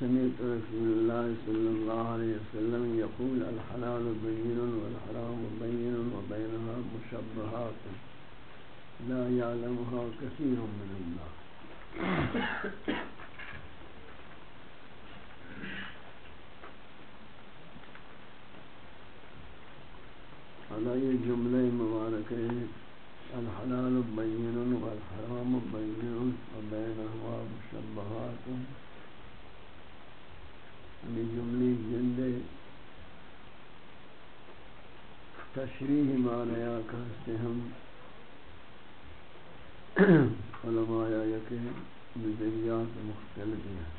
سمعت رسول الله صلى الله عليه وسلم يقول الحلال بين والحرام بين وبينها مشبهات. لا يعلمها كثير من الناس على جملة مباركة؟ الحلال بين والحرام بين وبينهما مشبهات. یعنی ہمیں جملی جلد تشریح معنی کہتے ہم۔ علماء یا کہ نظریات مختلف ہیں۔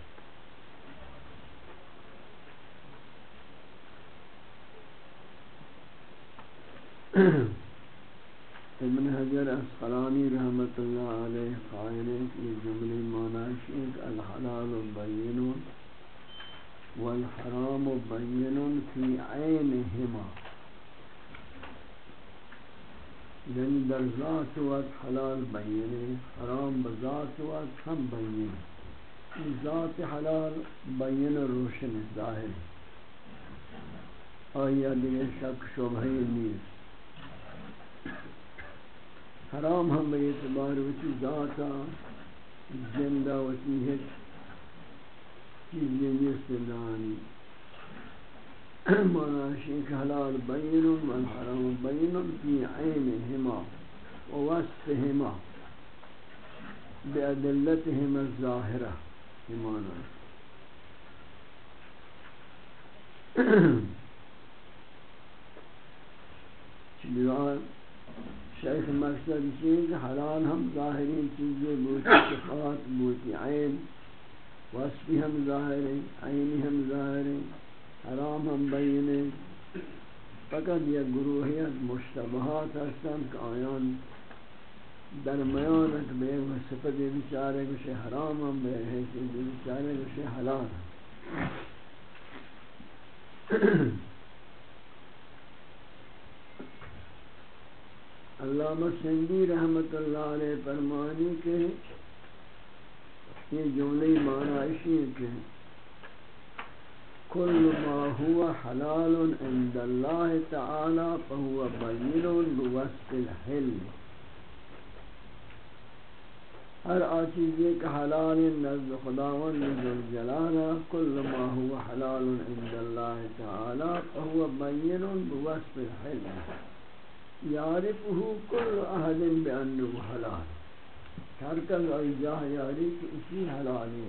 ابن حجر اسقلانی رحمت اللہ علیہ قائل کی جملی معنی ایک الحلال بین والحرام بین فی عینہما یعنی در ذات وقت حلال بینے حرام بذات وقت ہم بینے ذات حلال بین روشن ظاہر آیا دیگر شک شبہی نیست؟ حرام ہم بے اعتبار وچی ذاتا زندہ وچی ہے چیزیں نیست دانی مانا شیخ حلال بین والحرام بین فی عینہما ووصفہما بأدلتہما الظاہرہ۔ مانا چلیوان شیخ مقصد چیز حلال ہم ظاہری چیزیں بوتی صفات بوتی عین وصفی ہم ظاہر ہیں عینی ہم ظاہر ہیں حرام ہم بینے فقط یک گروہیت مشتبہات ہستن کہ آیان درمیان ایک بے صفت بیچارے کچھ حرام ہم بے حیثیت بیچارے کچھ حلال. علامہ سنگی رحمت اللہ علیہ فرمانی کے یہ جملے معنی ہے کہ كل ما هو حلال عند الله تعالى فهو بين بوصف الحل۔ ہر آچیز ایک حلال نزد خداوند ذل جلالہ كل ما هو حلال عند الله تعالى فهو بين بوصف الحل۔ یعرفه كل احد بأنه حلال۔ ہر کل ای جاہ یاری کہ اسی حلال ہے۔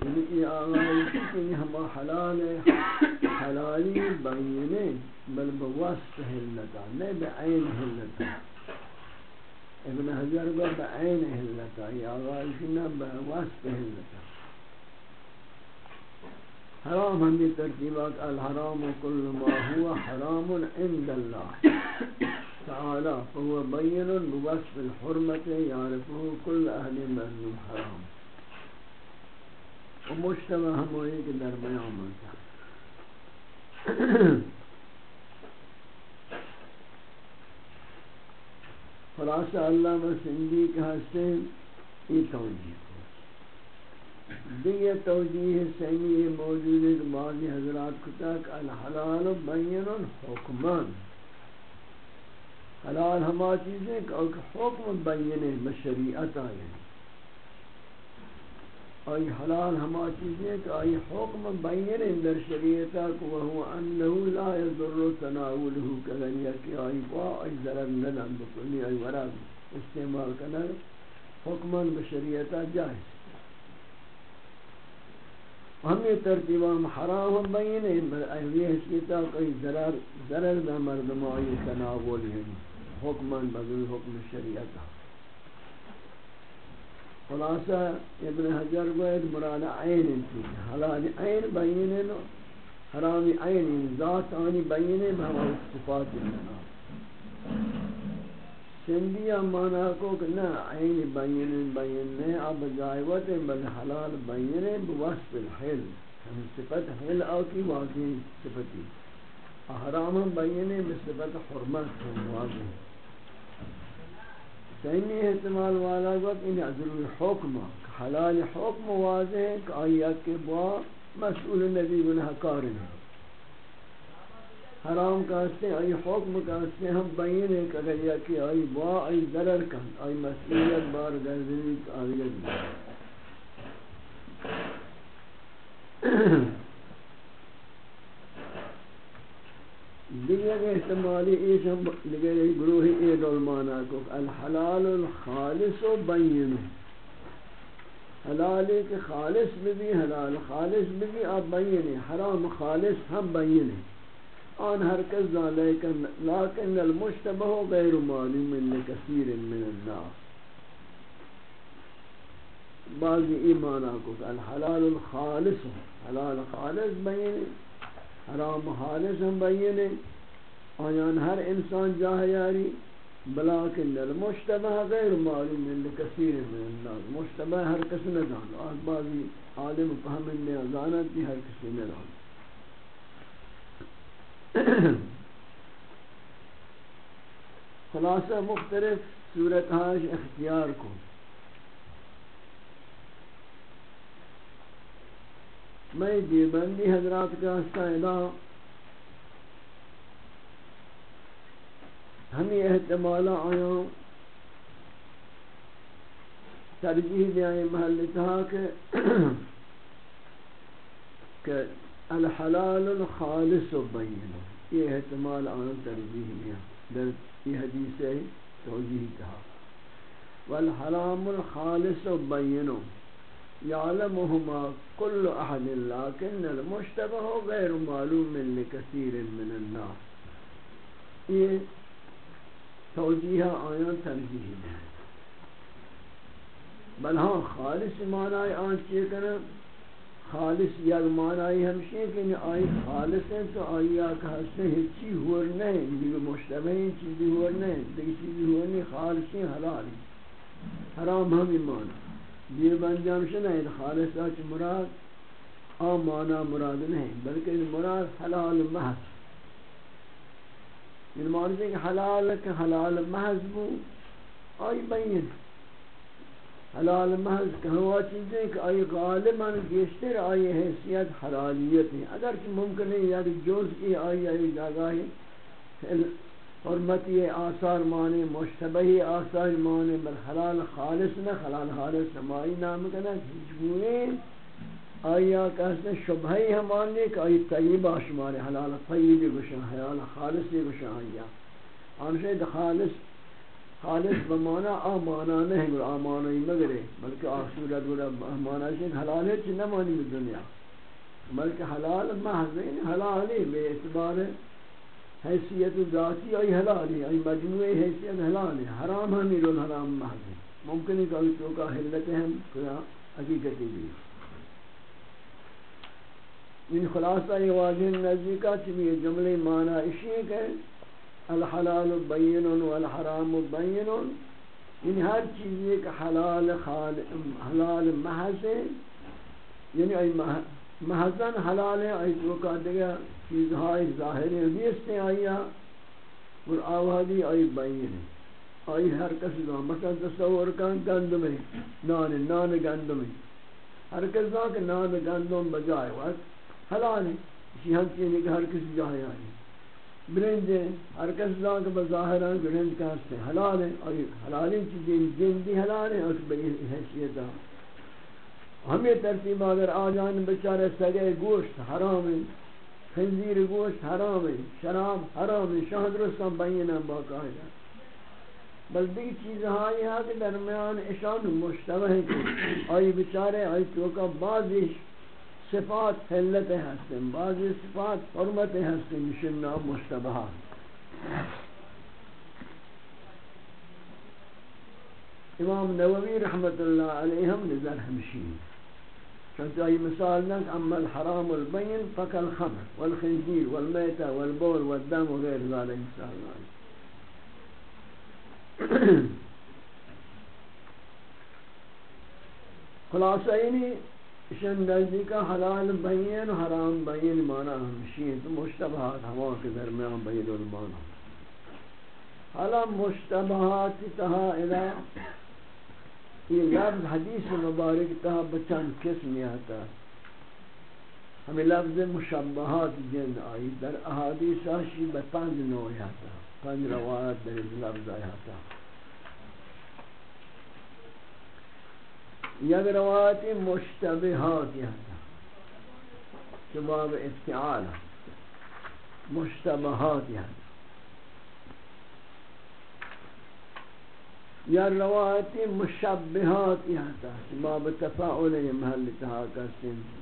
یعنی آغائی کہ ہم حلال حلالی بینے بل بواسط حلتا نہیں بعین حلتا ابن حجر کو بعین حلتا یہ آغائی کہ نہ بواسط حلتا حرام ہم بھی ترتیبات الحرام كل ما هو حرام عند الله تعالى فهو بين بوصف الحرمة يعرفه كل أهل بأنه حرام۔ ومجتمع ہم ہوئی کہ درمیان ملتا خلاصہ اللہ مسندی کا حسین یہ توجیہ دیگر توجیہ صحیح موجود ہے بعض حضرات کو تک الحلال بین حکمان حلال ہما چیزیں کہ حکم بین بشریعت آئے ہیں۔ آئی حلال ہما چیزیں کہ آئی حکم بین در شریعتا کہ وہو انہو لا یضر تناولہو کذنیا کہ آئی با آئی ضرر ندن بکلی آئی ورد استعمال کنر حکمان بشریعتا جائز۔ ہمیں ترتیبہ حرام ہم بین اہلی حسیتا کوئی ضرر ضرر دا مردم آئی تناول ہیں۔ حکمان بغیر حکم شریعتا خلاصہ، ابن حجر گوید مراد عین انتی حلال عین بینے نو حرامی عین ذات آنی بینے بہما صفات اللہ سندیا مانا کو کہ نہ عین بین بین نے اب جائوت بل حلال بینے بوصف الحل ہم یعنی صفت حل او کی واقعی صفتی۔ حرام بینے بصفت حرمت واضح سینی احتمال والا وقت ان عذر الحکم، حلال حکم واضح کہ آیات کے با مسئول نبی گناہ کار ہے حرام کہتے ہیں آئی حکم کہتے ہیں ہم بین ہے کہ اگر یا کہ آئی با، آئی ضرر کن، آئی مسئولیت بار گردنی آیت دیگر احتمالی ایش ہم، دیگر گروہی اید علمانا کو، الحلال الخالص و بین حلالی کہ خالص بھی حلال خالص بھی آپ بین حرام خالص ہم بین ہیں آن ہر کس لیکن لیکن المشتبہ غیر معلوم لکثیر من الناس. بعضی ایمانا کو الحلال الخالص حلال خالص بین حرام حالس ہم بینے آیان ہر انسان جاہ یاری بلاکن المشتبہ غیر معلوم من کثیر من الناس. مشتبہ ہر کس نہ جان آج بعضی عالم فہمن نے ازانت بھی ہر کسی نہ جان خلاصہ مختلف صورتحاج اختیار کو۔ میں دیوبندی حضرات کا استعدا ہمیں احتمال آیا۔ ترجیح دیں محل تھا کہ الحلال الخالص و بین یہ احتمال آیا ترجیح دیا در یہ حدیث توجیح تھا والحرام الخالص بینوں يعلمهما كل أحد لكن المشتبه غير معلوم لكثير من الناس. یہ توجیہ آیان ترجیح ہے۔ بل ہاں خالص معنی آن چیئے کرنا خالص یا معنی ہمشی کہ آئی خالص ہیں تو آئی آکا حسن ہچی ہور نہیں دیگر مشتبہ ہیں، چیزی ہور نہیں دیگر چیزی ہور نہیں خالصی حلالی حرام ہم معنی یہ بنجام شنہ خالص اچ مراد آ مانا مراد نہیں بلکہ مراد حلال محض۔ یہ معنی ہے کہ حلال کہ حلال محض بو، آئی بین۔ حلال محض کہ ہوا چیزیں کہ آئی غالباً گیشتر آئی حیثیت حلالیت ہے اگر ممکن ہے یعنی جوز کی آئی آئی جاگہ ہے حرمتی آثار مانے مشتبہی آثار مانے بل حلال خالص نہ، حلال خالص سمائی نام کنا جھوئے آیا کہتے ہیں شبہی ہمانے کہ آئی طیبہ شمارے حلال طیبی گشن حلال خالصی گشن آیا آنشہ خالص خالص بمانا آمانا نہیں گل آمانا ہی مگرے بلکہ آسورت گل آمانا شک حلال ہے چی نمانی دنیا. بلکہ حلال محض حلال ہے بے اعتبار حیثیت ذاتی ای حلالی ای مجموعی حیثیت حلالی. حرام ہم ایرون حرام محض. ہے ممکن ہے کہ ای چوکا حلت ہیں کیا حقیقتی بھی من خلاصہ یہ واضح نزدیکا چمی جملے معنی اشیئے کہ الحلال بین والحرام بین. یعنی ہر چیز ایک حلال خال حلال محض ہے. یعنی ای محضن حلال ہے، ای تو چوکا دیگا چیزهای ظاهری نیست آیا اور آوازی آئی بین ہے. آئی ہر کسی دان مثلا تصور کن گندم ہے نان نان گندم ہے ہر کسی دان کہ نان گندم بجائے، وقت حلال ہے. اسی ہم چیزیں کہ ہر کسی جائے آئی برنج ہر کسی دان کہ بظاہر ہے برنج کہتے ہیں حلال ہے اور حلالی چیزیں جندی حلال ہے اور بڑی حیثیت ہے ہمیں ترتیب اگر آجان بچارے سگے گوشت حرام ہے خنزیر گوشت حرام ہے شراب حرام ہے شاہد رسم بینا باقاعدہ بل دیکھ چیز ہائی ہے کہ درمیان اشان مشتبہ ہے آئی بچارے آئی چوکا بعضی صفات حلت هستن بعضی صفات حرمت هستن میشه نام مشتبهات امام نووی رحمت الله علیه هم نظر همشین چونکه ای مثال نک اما الحرام البین فک الخمر والخنزیر والمیت والبول والدم وغیر غیر ذلك مثال خلاصه اینی شن نزدی کا حلال بین، حرام بین مانا ہمشین تو مشتبہات ہوا کے درمیان بین المانا حالا مشتبہات تہا الہ یہ لفظ حدیث مبارک تہا بچان قسم آتا ہمیں لفظ مشبہات جن آئی، در احادیث آشی بپنج نوعی آتا پنج روایت در لفظ آئی آتا یک روایت مشتبہات آتا شباب افتعال مشتبہات آتا یا روایت مشبہات یہاں باب تفاعل محل تہا کرتے ہیں۔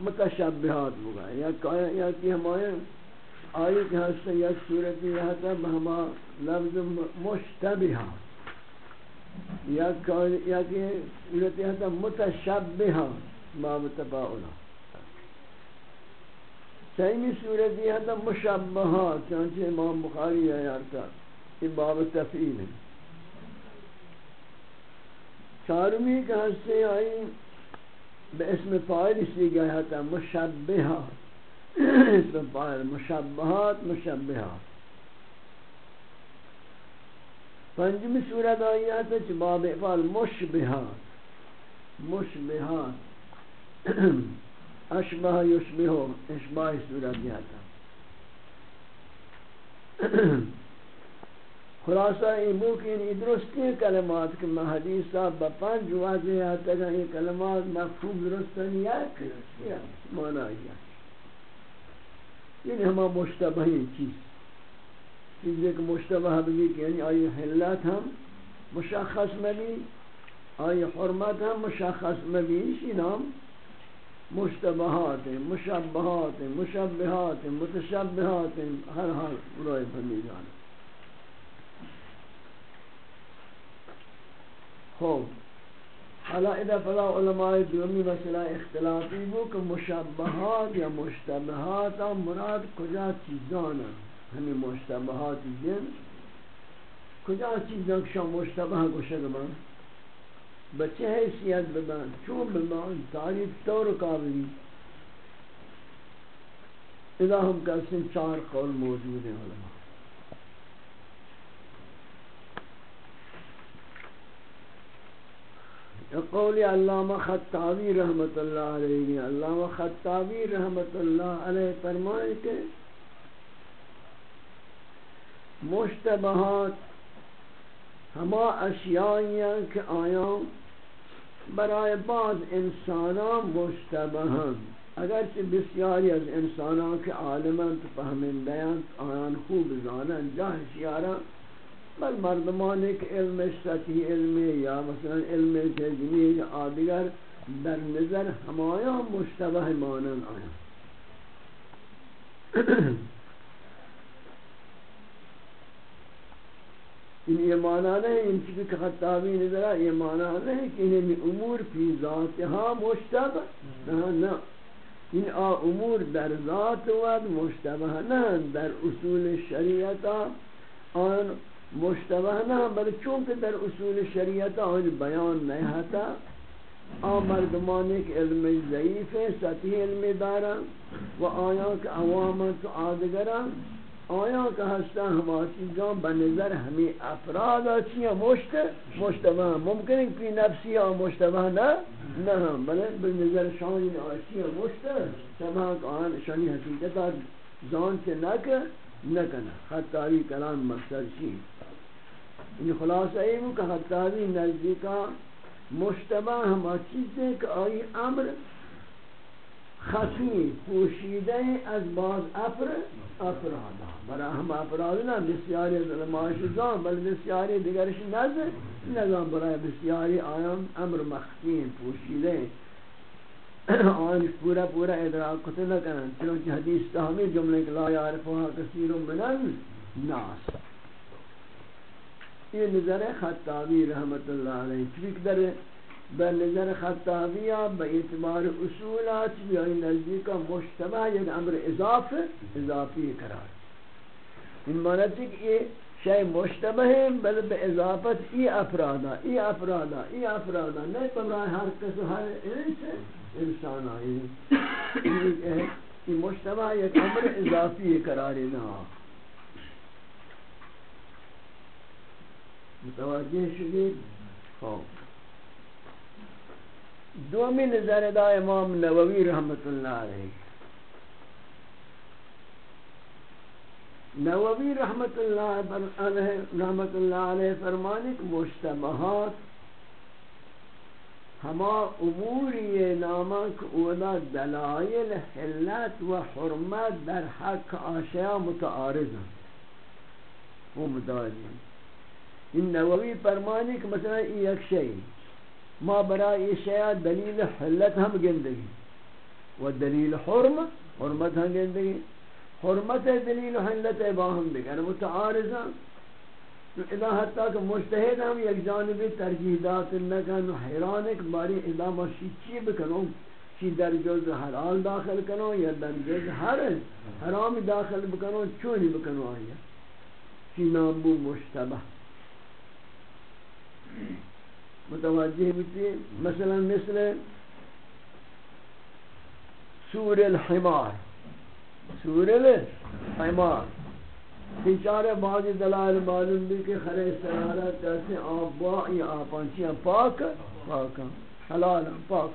متشبہات ہوگا۔ یا کہ ہمارے آئی کہ ہستے یا صورت یہاں تا بہما لفظ مشتبہات یا کہ صورت یہاں تا متشبہات باب تفاعلات سیمی صورت یہ ہے مشبہات چانچہ امام بخاری ہے یارتا یہ باب تفعیل ہے۔ چارمی کا حصے آئی؟ بے اسم فائل اسی گیا تھا مشبہات اسم فائل مشبہات مشبہات۔ پنجمی صورت آئی ہے تو باب افعال مشبہات۔ مشبہات۔ اشبہ یشبہ اشبہ صورت جاتا خلاصہ یہ ممکن درستی کلمات کہ میں حدیث صاحب بپنج واضح آتا کہ یہ کلمات مفہوم درست نہیں ہے مانا ہے۔ یعنی ہما مشتبہی چیز. چیز ایک مشتبہ بھی کہ یعنی آئی حلات ہم مشخص مبی آئی حرمت ہم مشخص مبی اسی نام مشتبہات ہیں مشبہات ہیں مشبہات ہیں متشبہات ہیں ہر ہر برائے فہمی جانا. خوب. حالا اذا فلا علماء دومی مسئلہ اختلافی ہو کہ مشبہات یا مشتبہات مراد کجا چیزانا ہمیں مشتبہات جن. کجا چیزاں کشا مشتبہ کو شدمان بچے حیثیت بدان چون بدان تعریف طور قابلی اذا ہم کہتے ہیں چار قول موجود ہیں علماء. قول علامہ خطابی رحمت اللہ علیہ، علامہ خطابی رحمت اللہ علیہ فرمائے کہ مشتبہات ہما اشیاء کہ آیاں برائے بعض انسانان مشتبہاں اگرچہ بسیاری از انسانان کے عالمان تو فہمندیاں آیان خوب زانن، جاہ شیارا بل مردمان ایک علم سطحی علم یا مثلا علم تجمی یا آدگر در نظر ہمایاں مشتبہ مانن آیاں ان یہ معنی نہیں ان کی کہ خطابی نظر یہ معنی نہیں کہ انہیں امور فی ذاتها مشتبہ نہ نہ ان آ امور در ذات ود مشتبہ نہ در اصول شریعت آن مشتبہ نہ، بلکہ چونکہ در اصول شریعت آن بیان نہیں ہوتا آ مردمان ایک علم ضعیف ہے سطحی علم دارا و آیا کہ عوامت آدگران آیا کہ ہستا ہما چیزاں بنظر ہمیں افراد آچیاں مشت، مشتبہ ممکن ہے کہ نفسی آ مشتبہ نہ نہ بلے بنظر شانی آچیاں مشت سبا آن شانی حقیقت زان سے نہ کہ، نہ کنا خطابی کلام مقصد چی ان خلاصہ یہ کہ خطابی نزدیکا مشتبہ ہما چیزیں کہ آئی امر خفی پوشیده از باز افر افرادا برای هم افراد نه، بسیاری از علماء بل بسیاری دیگرش نزد، نزان برای بسیاری آیان امر مخفی پوشیده. آن پورا پورا ادراک کتے نہ کرن چنانچہ حدیث تاہمی جملے کہ لا یعرفوها کثیر من الناس یہ نظر خطابی رحمت اللہ علیہ چوک در بر نظر خطابی با اعتبار اصولات بیائی نزدیک مشتبہ یک یعنی امر اضاف، اضافی قرار۔ ان معنی کہ یہ شے مشتبہ ہیں بل بے اضافت ای افرادا ای افرادا ای افرادا نہیں برای ہر کس ہر انسان آئی یہ مشتبہ یک امر اضافی قرار نہ متوجہ شدید؟ خوب دومی نظر دا امام نووی رحمت اللہ علیہ. نووی رحمت اللہ علیہ رحمت اللہ علیہ فرمانے کہ مشتبہات ہما اموری نامک اولا دلائل، حلت و حرمت در حق آشیاء متعارض ہیں. وہ متعارض این نووی فرمانی کہ مثلا یہ ایک شئی ما برای یہ شیعہ دلیل حلت ہم گندگی. و دلیل حرم، حرمت ہم گندگی. حرمت دلیل حلت باہم دیگر یعنی متعارضا. اذا حتی کہ مجتہد ہم یک جانبی ترجیحات نکن حیران ایک باری اذا ما شی چی بکنوں چی در جز حلال داخل کنوں یا در جز ہر حرام داخل بکنوں چونی بکنوں آیا؟ چی نام بو مشتبہ متوجہ بیتی مثلا مثل سور الحمار. سور الحمار. تیچارے بعضی دلائل معلوم بھی کہ خرے سرارت کیسے آبا یا آپانچیاں پاک پاک حلال پاک.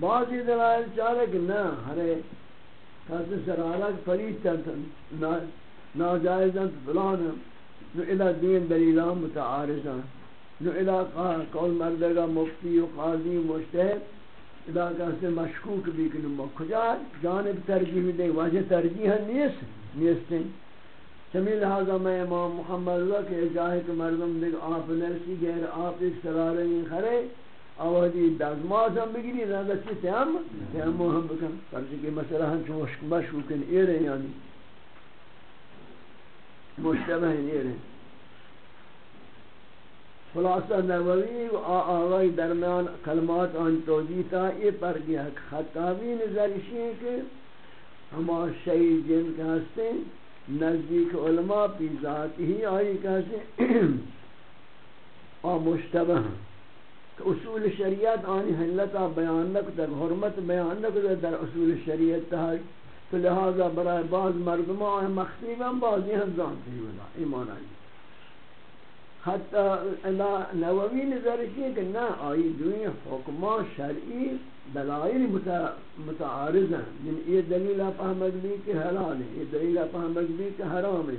بعضی دلائل چارے کہ نا ہرے کیسے سرارت پریت ناجائزاں فلان نو الہ دین دلیلان متعارضاں نو علاقہ کول مردگا مفتی و قاضی مجتہد. علاقہ سے مشکوک بھی کنو مکھجا جانب ترجیح دے واجہ ترجیح نیست نیستیں چمی لہذا میں امام محمد اللہ کے جاہے کہ مردم دیکھ، آپ نرسی گیر آپ ایک سرارنگی خرے آوازی دازماز ہم بگیری رہا چی تیام تیام ہم بکن. پرچہ جی کہ مسئلہ ہم چو مشکوکن ایرے یعنی. مشتبہ ہیں ایرے خلاصہ نووی و آغای درمیان کلمات آن توجیہ تا یہ پر گیا خطابی نظرشی ہے کہ ہما شہید جن کے ہستے نزدیک علماء پی ذات ہی آئی کہتے ہیں آ مشتبہ ہیں. کہ اصول شریعت آنی حلتا بیان نکو در حرمت بیان نکو در اصول شریعت تحائی تو لہذا برای بعض مردمان آئے مختیبا بعضی ہم زانتی ہونا ایمان آئی حتی نووی نظرشی ہے کہ نہ آئی دوئی حکمان شرعی دلائل متعارض ہیں یعنی یہ دلیل اپہمد بھی کہ حلال ہے یہ دلیل اپہمد بھی کہ حرام ہے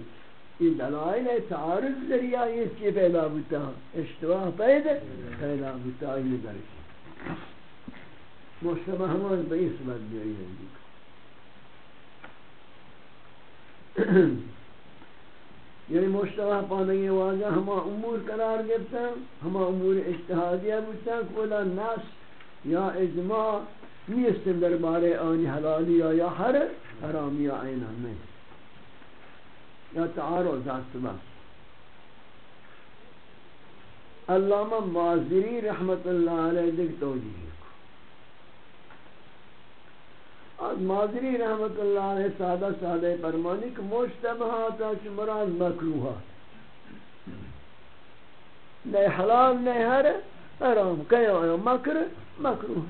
یہ دلائل تعارض ذریعہ یہ چی پیدا ہوتا ہے اشتواہ پیدا پیدا ہوتا ہے نظرشی مشتبہ ہمان بئیس بد بھی ہے یعنی مشتبہ پانگی واجہ ہما امور قرار گرتا، ہما امور اجتہادیہ بودتا کولا نس یا اجماع نیستن در بارے آنی حلالی یا ہر حرامی یا عینہ نہیں یا تعارض است بس علامہ معذری رحمت اللہ علیہ دیکھ توجیہ. از مادری رحمت اللہ علیہ سادہ سادہ فرمانی کہ مشتبہات چھ مراد مکروہات نہیں حلال نہیں ہر حرام کہیں آیا مکر، مکروہ۔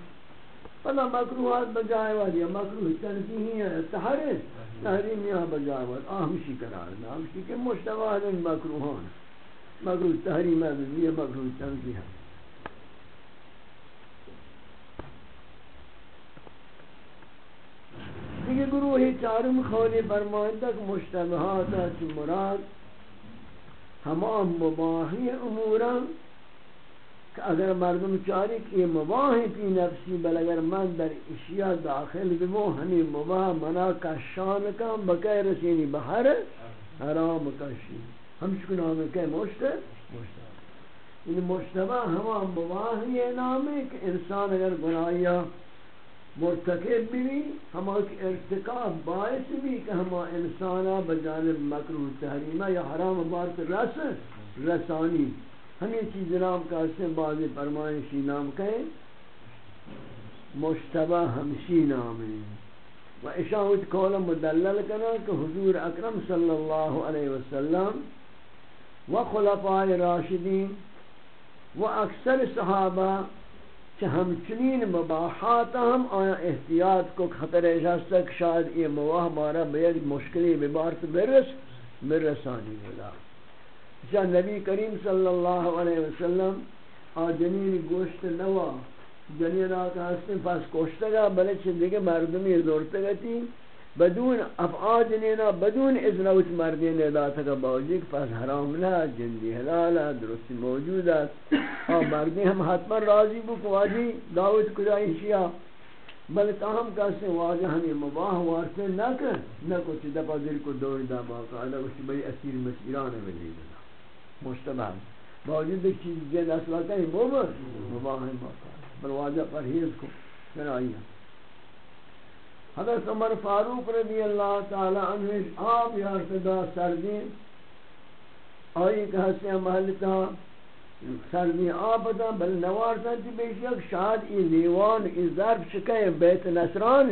فلا مکروہات بجائے والی مکروہ تنزیہی ہے تحریر تحریم یہاں بجائے والی آہمشی قرار ہے آہمشی کہ مشتبہات مکروہان مکروہ تحریم ہے مکروہ تنزیہ ہے۔ دیگه چارم خولی برمانده که مشتبهات چی مراد همان مباهی امورا که اگر مردم چاری که مباهی پی نفسی بل اگر من در اشیاء داخل بمو همین مباه منا کشان کم بکی رسینی بحر حرام کشی ہم شکن آمین کہ مشت مشت ان مشتبہ ہما مباہی نام ہے کہ انسان اگر گناہیا مرتکب بھی ہما ارتکاب باعث بھی کہ ہما انسانا بجانب مکروح تحریمہ یا حرام بارت رس، رسانی۔ ہمیں چیز نام کا اس سے بعض فرمائشی نام کہیں، مشتبہ ہمشی نام ہے و اشاہد قول مدلل کنا کہ حضور اکرم صلی اللہ علیہ وسلم و خلفاء راشدین و اکثر صحابہ کہ ہمچنین مباحات ہم آیا احتیاط کو خطر اجاز تک شاید یہ مواہ مارا بیگ مشکلی ببارت برس برسانی بلا جا نبی کریم صلی اللہ علیہ وسلم آجنین گوشت نوا، جنین آقا ہستن پس کوشتگا بلے چھ دیگه مردمی زورتگا تھی۔ بدون افعاد نینا، بدون اذن اوت مردی نداتا کا باوجی کہ پس حرام لا جندی حلالا درستی موجود ہے اور مردی ہم حتما راضی بک واجی دعوت کجائی شیعہ. بل تاہم کہتے ہیں واجہ ہمیں مباہ وارتے نہ کر نہ کچھ دفع دل کو دور دا باقا اللہ کچھ بڑی اسیر مسیران میں لے گنا مشتبہ باوجود ایک چیز جن اصلا کہیں مباہ مباہ باقا بل واجہ پرہیز کو پھر آئیے حضرت عمر فاروق رضی اللہ تعالی عنہ آپ یا صدا سردین، آئی کہ ہستے محلتا سردین آپ دا بل نوارتا تی جی بیشک شاید ای لیوان، ای ظرف شکے بیت نصران،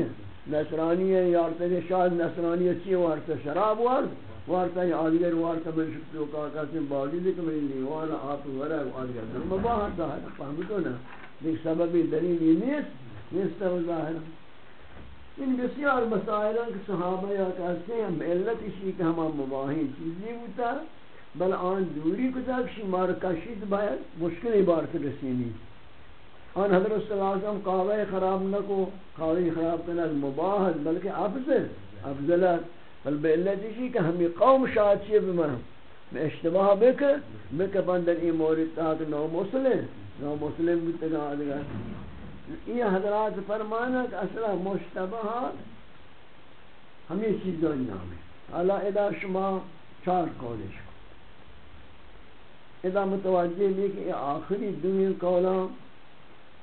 نصرانی ہے یارتا کہ شاید نصرانی چی وارتا شراب وارتا وارتا یا آدگر وارتا من شکتو کاکا سے باوجی دیکھ میں لیوان آپ ورہ آدگر در مباہر ظاہر فهمتو نا، دیکھ سببی دلیل یہ نیست نیست ظاہر۔ ان بسیار مسائل ہیں کہ صحابہ یا کہتے ہیں، ہم علت اسی کہ ہم مباہی چیزی ہوتا، بل آن دوری کو تک شمار کشید باید مشکل عبارت رسینی آن حضرت صلی اللہ علیہ وسلم قاوہ خراب نہ کو قاوہ خراب کرنا مباہد بلکہ افضل افضلت بل بے اسی کہ ہمیں قوم شاہد چیئے بمرم میں اشتباہ بکر بکر پندر این مورد تاک نو مسلم نو مسلم بھی تگا یہ حضرات فرمانا کہ اصلا مشتبہات ہمیں چیزوں نام ہے حالا ادا شما چار کولش کو ادا متوجہ بھی کہ آخری دنیا کولا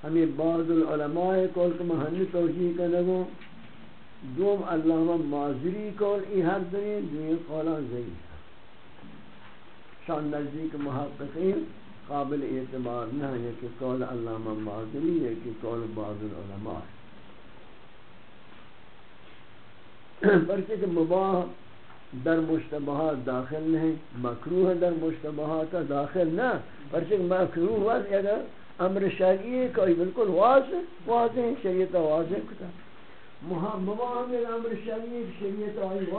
ہمیں بعض العلماء کول کہ محلی توجیہ کرنگو دوم علامہ معذری کول ای ہر دنیا دنیا کولا ضعیف شان نزدیک محققین. قابل اعتبار نہ ہے کہ قول علامہ معذری ہے کہ قول بعض العلماء ہے۔ پرچہ کہ مباح در مشتبہات داخل نہیں مکروح در مشتبہات داخل نہ پرچہ کہ مکروح ہے اگر امر شرعی ہے، کوئی بالکل واضح واضح شریعت واضح کتا مباح میں امر شرعی، شریعت واضح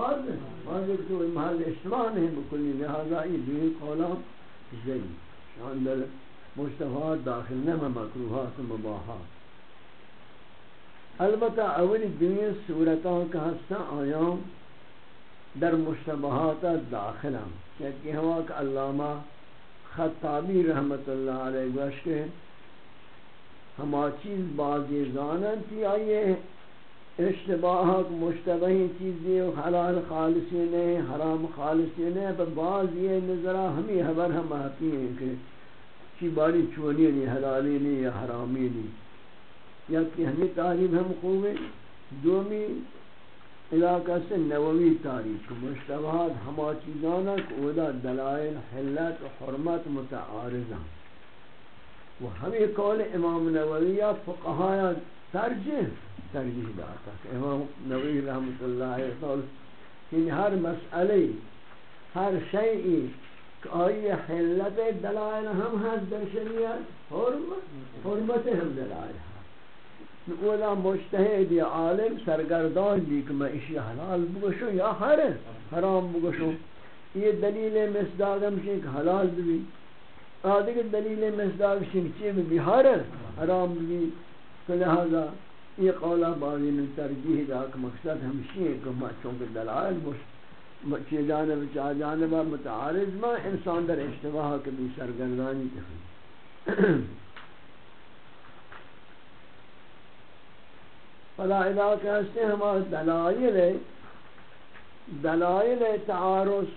واضح تو محل اشتباہ نہیں، بکلی لہذا یہ دوئی قولہ زید شان در مشتبهات داخل نما مکروهات مباحات۔ البتہ اولی دنیا صورتوں کا حصہ آیام در مشتبهات داخل ہم کہ ہوا کہ علامہ خطابی رحمت اللہ علیہ وش کے ہما چیز بازی زانن آئیے اشتباہات مشتبہی چیزیں حلال خالصی نے، حرام خالصی نے، پر بعض یہ نظرہ ہمیں حبر ہم آتی ہیں کہ چی باری چونی نہیں، حلالی نہیں یا حرامی نہیں۔ یا کہ ہمیں تعریف ہم خوب دومی علاقہ سے نووی تعریف مشتبہات ہما چیزانا کہ دلائل، حلت و حرمت متعارضہ و ہمیں قول امام نوویہ فقہایا ترجیح ترجیح داتا کہ امام نووی رحمت اللہ علیہ کہ ہر مسئلے، ہر شیئی کہ آئی حلت دلائل ہم ہست در شریعت، حرمت حرمت ہم دلائل ہاں۔ ہم اولا مجتہد یا عالم، سرگردان دی کہ میں اشی حلال بگشو یا حرم حرام بگشو یہ دلیل مصداقم شنک حلال بھی۔ آدھے کہ دلیل مصداق شنک چیئے بھی حرم حرام بھی۔ تو لہذا یہ قولہ بازی میں ترجیح دا کہ مقصد ہمشی ہے کہ چونکہ دلائل چی جانب چاہ جانب متعارض ما انسان در اشتباہ کبھی سرگردانی تخیل فلا ادا کہتے ہیں ہمارا دلائل دلائل تعارض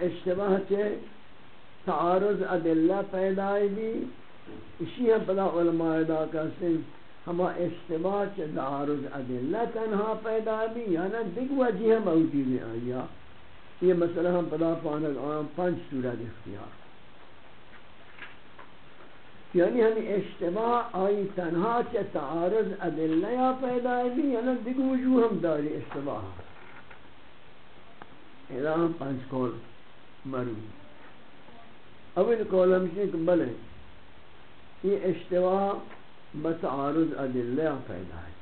اشتباہ کے تعارض ادلہ پیدا بھی۔ اسی ہم پدا علماء ادا کرتے ہیں ہما اشتباہ چه تعارض ادلہ تنہا پیدا بھی یعنی یا نا دیکھ وجہ موجود ہے آیا یہ مسئلہ ہم پدا پانک آن پانچ صورت اختیار. یعنی ہم اشتباہ آئی تنہا چه تعارض ادلہ یا پیدا بھی یا نا یعنی دیکھ وجوہ ہم داری اشتباہ اذا ہم پانچ کول مرو اول قول ہمشی کہ بلے یہ اشتباہ بتعارض ادلہ پیدا ہے۔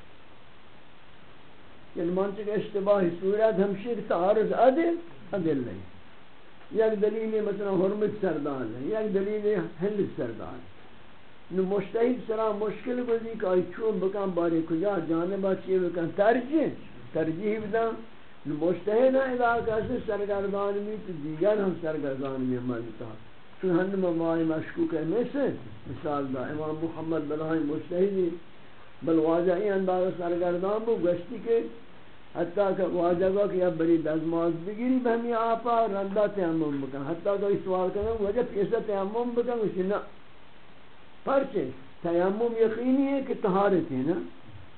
یعنی مانچہ کہ اشتباہی صورت ہمشی کہ تعارض ادل، ادلہ ہے۔ یک دلیل مثلا حرمت سردان ہے، یک دلیل ہند سردان ہے۔ نو مشتہد سرا مشکل کو دی کہ آئی چون بکن باری کجا جانبا چیئے بکن ترجیح ترجیح بدن نو مشتہد ہے علاقہ سے سرگردان بھی تو دیگر ہم سرگردان بھی ملتا چون ہند ممائی مشکوک ہے، میں مثال دا، امام محمد بلائی مجتہدی، بل واجہ این انداز سرگردان بو، گشتی کے حتیٰ کہ واجہ گا کہ اب بری دزماز بگیری بہمی آپا رندہ تیمم بکن، حتیٰ کہ اس سوال کرنا وجہ پیسا تیمم بکن اسی نا پرچے، تیمم یقینی ہے کہ طہارت ہے نا؟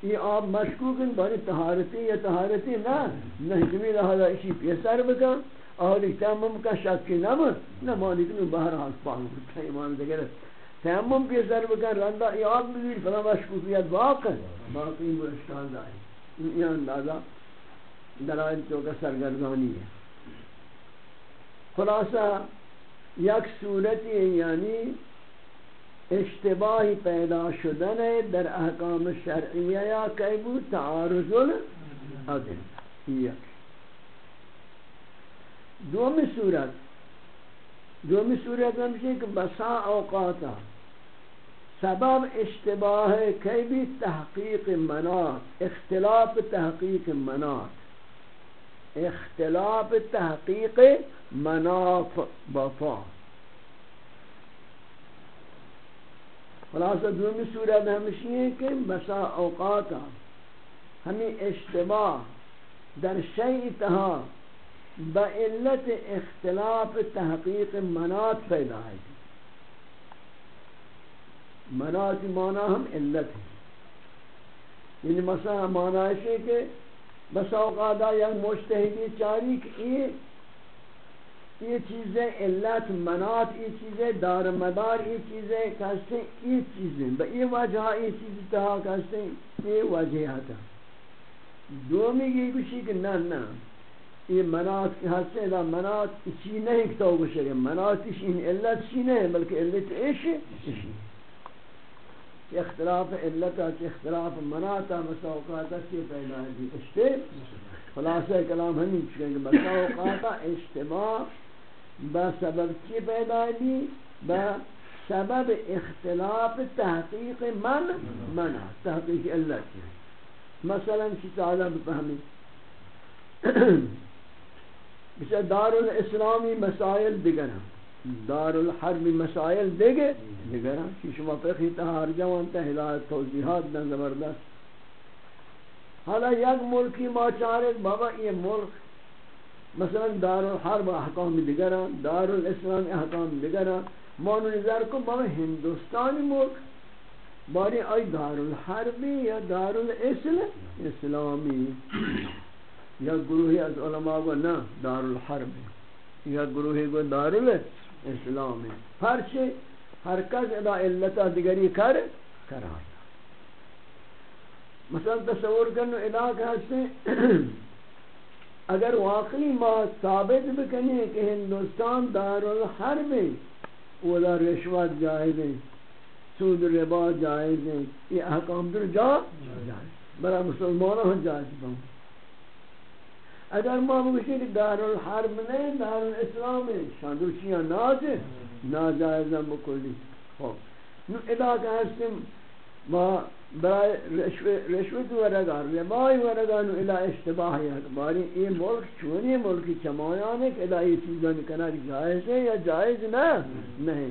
یہ آپ مشکوک ہیں باری طہارتی یا طہارتی نا نہیں لہذا اسی پیسر بکن اور تیمم کا شک نہ نہ مانی کہ باہر حال پان کو ایمان دیگر تیمم کے سر بکن رندا یاد بگیر فلا مشکوکیت واقع۔ باقی وہ اشکال دائیں یہ اندازہ دلائل تو کا سرگردانی ہے۔ خلاصہ، یک صورت یعنی اشتباہی پیدا شدن در احکام شرعیہ یا کیبو تعارض العدل۔ یک۔ دومی صورت. دومی صورت ہمشہ کہ بسا اوقاتا. سبب اشتباہ کی بھی تحقیق منات. اختلاف تحقیق منات. اختلاف تحقیق مناف بفا خلاصہ دومی صورت ہمشی ہے کہ بسا اوقاتا. ہمیں اشتباہ در شیئی تہا با علت اختلاف تحقیق منات پیدا ہے۔ منات مانا ہم علت ہے یعنی مثلا مانا ہے کہ بس اوقات یا مشتہدی چاری کہ یہ یہ چیزیں علت، منات، یہ چیزیں دار مدار، یہ چیزیں کہتے ہیں یہ چیزیں با یہ وجہ، یہ چیز تہا کہتے ہیں، یہ وجہ ہے۔ دومی یہ کچھ کہ نہ نہ۔ یہ منات کے حد سے ادا منات اسی نہیں کتاو بشرے منات اسی علت اسی نہیں، بلکہ علت ایش اسی اختلاف علتا کہ اختلاف مناتا مساوقاتا کی پیدا ہے اشتے خلاصہ کلام ہمیں چکیں کہ مساوقاتا اجتماع، با سبب کی پیدا ہے با سبب اختلاف تحقیق من منع تحقیق علت مثلا چی تعالی بفهمی بچہ دار الاسلامی مسائل دیگر ہیں۔ دار الحرب مسائل دیگر دیگر ہیں۔ کہ شما فقی تہار جوانتا ہدایت توضیحات دن زبردست۔ حالا یک ملکی ما چارک بابا یہ ملک مثلا دار الحرب احکام دیگر ہیں دار الاسلام احکام دیگر ہیں۔ مانو نظر کو بابا ہندوستانی ملک باری آئی دار الحربی یا دار الاسلام اسلامی۔ یا گروہی از علماء کو نہ دار الحرب ہے. یا گروہی کو دار الاسلام ہر چی، ہر کس ادا علتا دیگری کر کرا مثلا تصور کرنو، علاقہ سے اگر واقعی ما ثابت بکنی کہ ہندوستان دار الحرب ہے اولا رشوت جائز ہیں سود ربا جائز ہیں یہ احکام در جا، جائز. برا مسلمانوں ہم جائز بہن اگر ما بگوشی کہ دار الحرب نہیں دار الاسلام ہے شاندر چیاں ناز ہے ناجائزہ مکلی خوب نو ادا کہ ہستم ما برای رشوت ورگا ربای ورگا نو ادا اشتباہ ہے باری یہ ملک چونی ملکی چمایان ہے کہ ادا یہ چیزاں نکنا جائز ہے یا جائز نہ؟ نہیں۔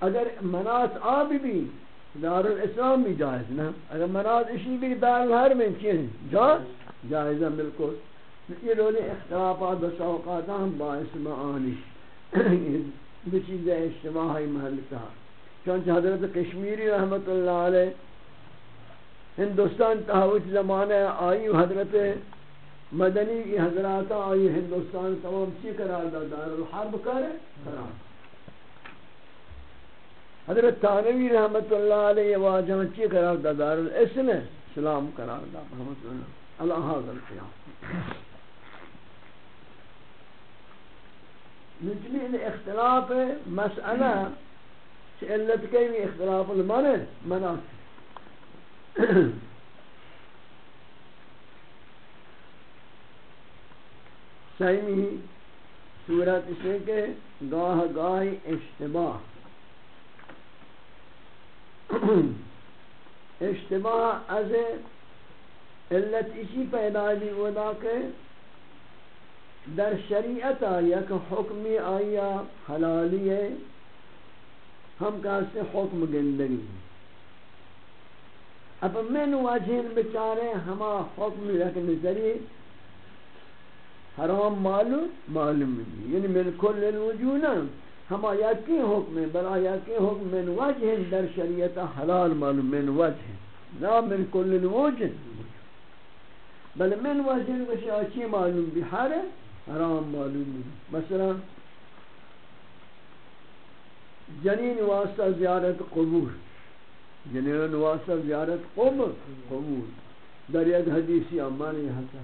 اگر مناس آب بھی دار الاسلام بھی جائز نہ؟ اگر مناس اشی بھی دار الحرب میں چیز جائز جائزہ بالکل۔ یہ لولی اختلافات بس اوقات ہم باعث معانی بچیز اجتماعی محلتا چونچہ حضرت کشمیری رحمت اللہ علیہ ہندوستان تحوچ زمانہ آئی حضرت مدنی کی حضرات آئی ہندوستان تمام چی قرار دا دار الحرب کر قرار. حضرت تانوی رحمت اللہ علیہ واجہ چی قرار دا دار الاسم سلام قرار دا محمد اللہ اللہ حاضر قیام. نجمی اختلاف مسئلہ چھ علت کئی اختلاف المانے مناسب سیمی صورت سے کہ گاہ گاہ اشتباہ اشتباہ از علت اسی پیدا دی ودا کہ در شریعت یک حکمی آیا حلالی ہے، ہم کہتے حکم گندگی اب من وجہن بچارے، ہما حکم یک نظری حرام معلوم معلوم بھی یعنی من کل الوجود ہما یکی حکم ہے؟ برا یکی حکم، من وجہ در شریعت حلال معلوم من وجہ نا من کل الوجود بل من وجہ وشی چی معلوم بھی حر حرام معلوم بھی مثلا جنین واسطہ زیارت قبور. جنین واسطہ زیارت قبور قبور. در یک حدیثی آمانی حسن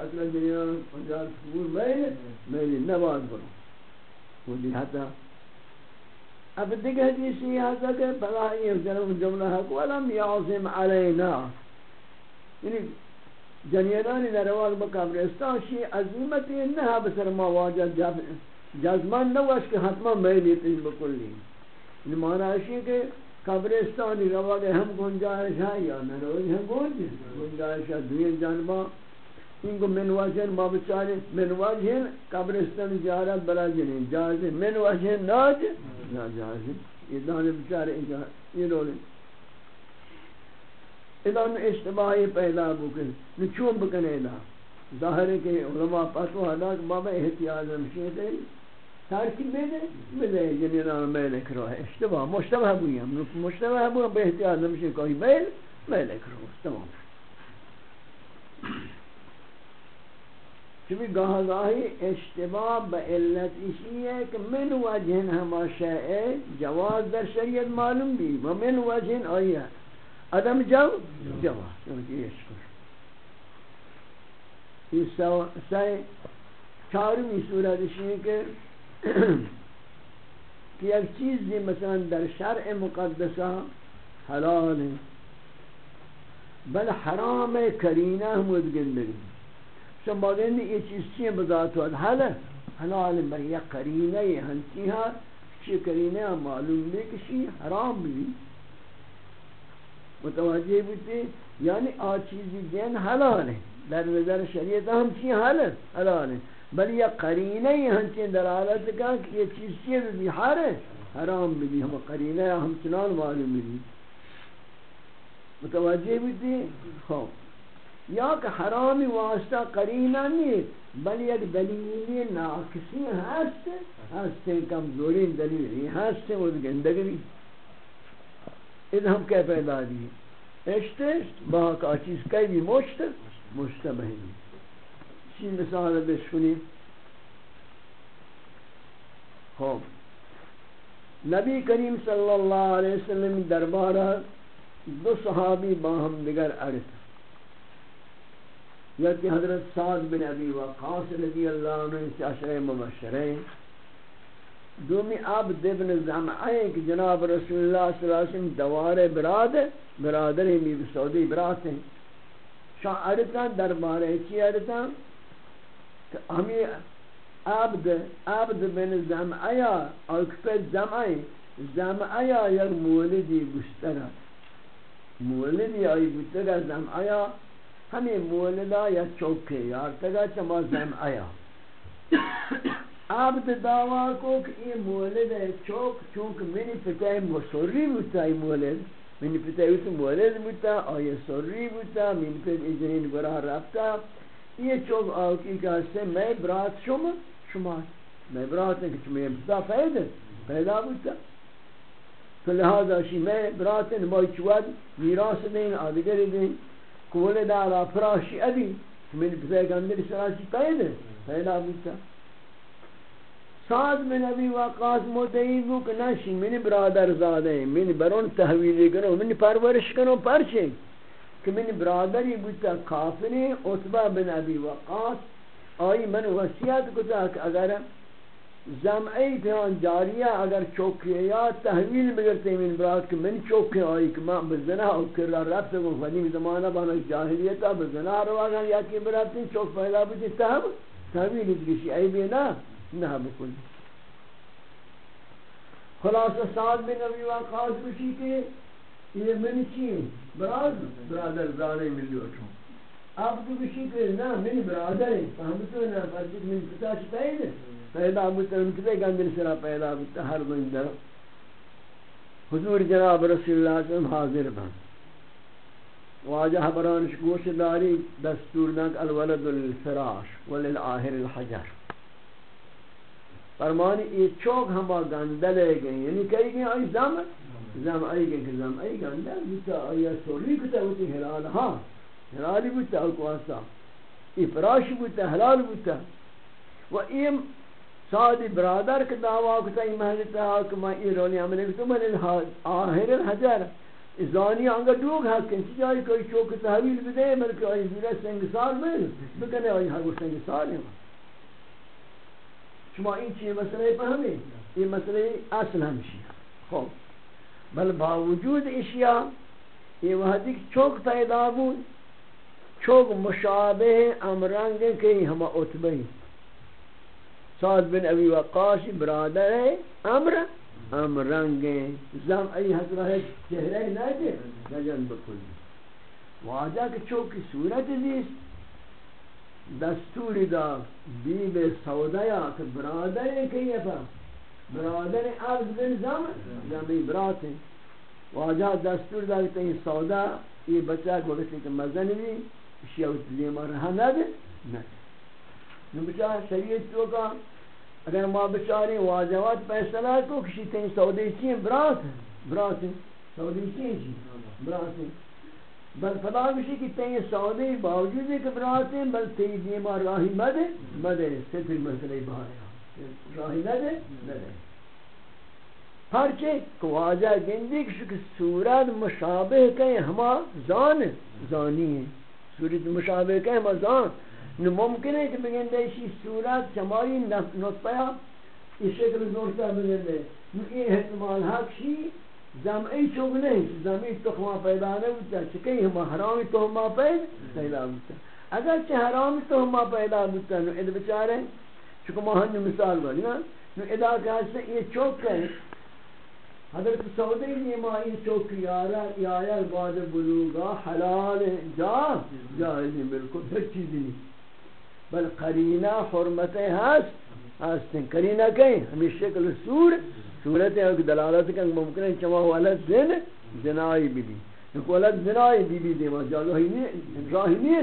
أصلا دنیا پنجاب سکول میں میں نواز برو. وہ حتا اب دیکھ حدیث یہ حتا کہ بلا یہ جملہ ہے ولم يعظم علينا یعنی جنیدانی جنیدان نروال بقبرستان شی عظیمت انها بسر ما واجد جزمان نواش کہ حتما میں لیتے بکلی. یعنی معنی ہے کہ قبرستانی روا گئے ہم گنجائش ہے یا نہ روز ہم گنجائش ہے دوئے جانبا ان کو من واجن ما بچارے من واجن قبرستان زیارت بلا جنین جائز من واجن ناج نا جائز یہ دانے بچارے یہ رولے ادان اشتباہی پیدا بکن نچون بکنے دا ظاہر ہے کہ علماء پاتو حدا کہ بابا احتیاز ہمشیت ہے تارکی میں دے میں دے جنینا میں لکھ رہا ہے اشتباہ مشتبہ بوئی ہم مشتبہ بوئی ہم بے احتیاز ہمشیت کوئی میل میں لکھ رہا تمام. چونکہ گاہ گاہی اشتباہ با علت اسی ہے کہ من وجہن ہما شئے جواز در شریعت معلوم بھی، و من وجہن آئی ہے جو جواز چونکہ یہ شکر یہ سائے چارمی صورت ہے کہ کہ ایک چیز دی مثلا در شرع مقدسہ حلال ہے بل حرام کرینہ ہمود گندگی شما باگنی یہ چیز چیئے بذات وقت حل حلال بر یا قرینہ یہ ہنچی ہاں چی قرینہ معلوم بھی کشی حرام بھی متوجہ بیتے یعنی آ چیزی دین حلال ہے در نظر شریعت ہم چی حل؟ ہے حلال ہے بل یا قرینہ یہ ہنچی دلالت کا کہ یہ چیز چیئے بھی حر ہے حرام بھی ہم قرینہ ہم چنان معلوم بھی متوجہ بیتے خوب یا کہ حرامی واسطہ قرینہ نہیں بل یک دلیلی ناقصی ہست ہست کمزوری، دلیلی ہست وہ گندگی ادھا ہم کیا پیدا دی اشت با کا چیز کئی بھی مشت مشتبہ بھی چی مثال بشکنی خوب۔ نبی کریم صلی اللہ علیہ وسلم دربارہ دو صحابی باہم دگر عرص یا کہ حضرت سعد بن ابی وقاص رضی اللہ عنہ سے عشر مبشرین۔ دومی عبد ابن زمعہ کہ جناب رسول اللہ صلی اللہ علیہ وسلم دوار براد برادر ہی سعودی برات ہیں۔ شاہ ارتان دربارے چی ارتان کہ ہمیں عبد عبد بن زمعہ اکفت زمعہ زمعہ یک مولدی گشترہ مولدی آئی گشترہ زمعہ ہمیں مولدہ یا چوکے یا تگا چما زم آیا عبد دعویٰ کو کہ یہ مولد ہے، چوک چونکہ منی پتہ مصری بوتا ہے مولد۔ منی پتہ ہے مولد بوتا آیا سری بوتا منی پتہ اجرین گراہ رفتا یہ چوک آوکی کا سے؟ میں برات شما شما۔ میں برات ہیں کہ چمی ابتدا فائدہ پیدا بودتا تو لہذا شی میں برات ہیں، مائی چواد میراس دیں آدگر دیں کولے دارا فراشی ادی میری پتہ ابی من پیغمبر سراسی پیدا پیدا بودتا سعد بن ابی وقاص مدعی بو کہ نشی من برادر زادے من برون تحویلی کرو من پرورش کرو، پرچے۔ کہ من برادری بودتا کافری عطبہ بن ابی وقاص آئی من وسیعت کتا کہ اگر زمعی پیان جاریہ، اگر چوکیہ تحویل بگرتے من براد کہ من چوکی آئی کہ من بزنہ او کرا رفت کو فدیم زمانہ بانا جاہلیتا بزنہ روانا یا کی برادتی چوک پیدا بودی تحویل تحویل ادگشی ای بھی نا۔ نہ بکل۔ خلاص سعد بن ابی وقاص بشی کہ یہ من چی براد برادر زانے ملی اٹھوں۔ اب تو بشی کہ نا من برادر ہے فهمتو نا فرض من پتا چتا ہے پیدا بتا ان کتے گندر سرا پیدا بتا ہر بندہ حضور جناب رسول اللہ صلی اللہ حاضر بن۔ واجہ برانش گوش داری دستور نک الولد الفراش وللآہر الحجر۔ فرمانی یہ چوک ہما گندل ہے یعنی کئی گئے آئی زم زم آئی گئے کہ زم آئی گندل بتا آئی سوری کتا ہوتی حلال ہاں حلالی بتا اکواسا یہ فراش بتا حلال بتا و این سادی برادر کے دعویٰ کتا یہ محلتا کہ میں یہ رولی عملی کتا، من آہر الحجر۔ ازانی آنگا دوگ حق کنچی جائی کوئی چوک تحویل بدے، ملکہ آئی زیرہ سنگسار میں بکنے آئی حق سنگسار ہے شما این چیه مسئله فهمی؟ این مسئله اصل همشی خب. بل باوجود اشیا یہ وحدی چوک پیدا بود، چوک مشابه امرنگ کہ ہم اتبئی سعد بن ابی وقاش برادر ہے امر امرنگ زم. ای حضرت چہرہ نہ دے نجن بکل واجہ کہ چوک کی صورت دیست دستوری دا بیب سودایا کہ برادر ہے کئی ہے پا برادر عرض بن زمن زمین برات ہیں واجہ دستور دا کہ تین سودا یہ بچہ کو کسی کہ مزن بھی شیعوت لیما رہا ند ند نو بچہ شریعت تو کا اگر ما بچاری واجہات پیسلہ کو کسی تین سودی چین برات برات ہیں سودی چین برات بل فدا بشی کہ تین سعودی باوجود ہے کہ براتے ہیں، بل تین دیما راہی مدے مدے ستر مسئلہ بایا راہی مدے مدے۔ پرچے کہ واجہ گندی کہ سورت مشابہ کہیں ہما زان، زانی ہیں سورت مشابہ کہیں ہما زان۔ نو ممکن ہے کہ بگندے اسی سورت چماری نطپیا اس شکل زورتا بگندے نو یہ احتمال حق شی زمعی چوب نہیں زمعی تخمہ پیدا نہیں ہوتا چکئی ہم حرامی تخمہ پیدا ہوتا اگر چھ حرامی تخمہ پیدا ہوتا نو اد بچارے چکو مہن مثال بنی ہاں؟ نو ادا کہاستے یہ چوک ہے۔ حضرت سعودی نیما این چوک یارا یایا بعد بلوغا حلال جا جائزی بالکل ہر چیزی نہیں۔ بل قرینہ حرمتیں ہاں؟ ہست ہستیں قرینہ کہیں ہمیں شکل سور صورت ہے کہ دلالت کا ممکن ہے چما ولد زن زنائی بی بھی بھی ولد زنائی بھی بھی دے جالو ہی نہیں راہ نہیں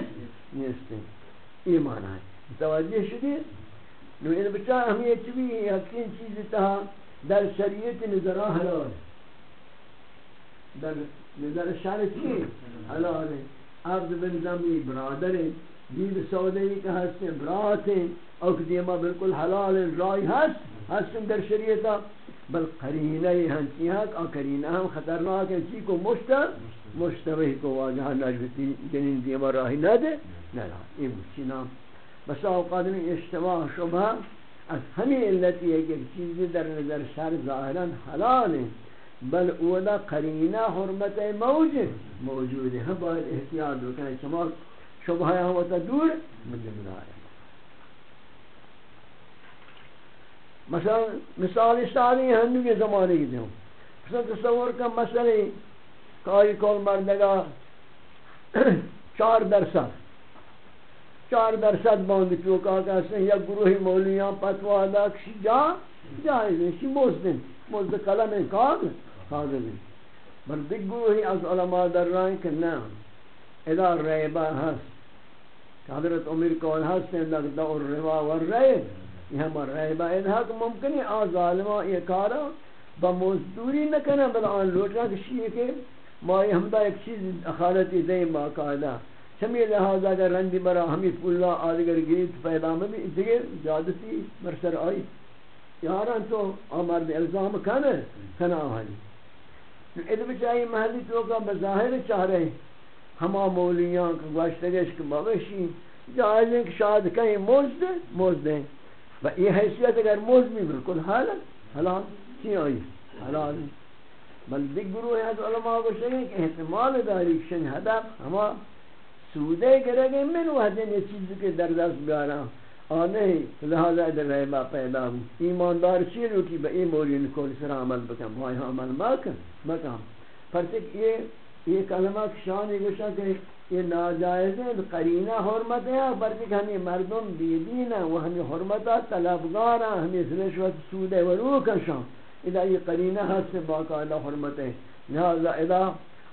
نیست نیست ایمان ہے۔ توجہ شدی؟ نو این بچا ہم یہ چوی یقین چیز تھا در شریعت نظر حلال۔ در نظر شرع چی حلال ہے۔ عبد بن زمی برادر ہیں دید سعودی کا ہستے برات ہیں اور دیما بالکل حلال رائی ہست ہستن در شریعتا بل قرینہ ہنچی حق اور قرینہ ہم خطرناک ہے چی کو مشتہ مشتبہ کو واجہ نجبتی جنین دیما راہی نہ دے نہ رہا یہ مجھے نام؟ بس اوقات میں اشتباہ شبہ از ہمیں علتی ہے کہ چیزی در نظر شر ظاہرا حلال ہے بل اولا قرینہ حرمت موجود موجود ہے ہم باید احتیاط رکھنے شما شبہ ہم ہوتا دور؟ مجھے بنائے مثلا مثال سالی ہندو کے زمانے کی دوں مثلا تصور کا مسئلہ کاری کول مردگا، چار درصد۔ چار درصد باندھ پیو کہا کہ یا گروہی مولیاں پتوا دا کسی جا جائز ہے شی مزدن مزد قلم کاغ کاغذ۔ بل دیکھ گروہی از علماء در رائیں کہ نا ادا ریبہ ہست۔ حضرت عمر کول ہست لگتا اور روا ور ریب یہ ہمارا رہ باید ممکن ہے آ ظالمان یہ کارا با مزدوری نہ کرنا بل آن لوٹنا کشی ہے کہ ما یہ ہمدہ ایک چیز اخارتی دیں باقاعدہ چمی لحاظ اگر رندی برا ہمی پولا آدگر گیت پیدا میں بھی دیگر جادتی مرسر آئی. یاران تو آمار آمرد الزام کنے کنا آہلی ادھر بچائی محلی تو کا بظاہر چاہ رہے ہما مولیاں کا گوشتگش کے موشی جائز ہیں کہ شاید کہیں موز دیں موز دیں و یہ حیثیت اگر موز بھی بالکل حالت حلال چی آئی حلال بل دیکھ گروہ ہے تو علماء کو شکیں کہ احتمال داری شن حدب ہما سودے گرے گئے من وحدین یہ چیز کے در دست بیارا آنے لہذا ادھر رہے با پیدا ہوں ایماندار چی روٹی با این مولین کو سر عمل بکن وہاں عمل مکن. مکن. پرچک یہ یہ کلمہ شان گوشا کہ یہ ناجائز ہے قرینہ حرمت ہے بلکہ کہ ہمیں مردم بیدین ہیں، وہ ہمیں حرمتا طلبگار ہیں، ہمیں رشوت سود ہے ورو کا شان اذا یہ قرینہ حد سے باقاعدہ حرمت ہے لہذا اذا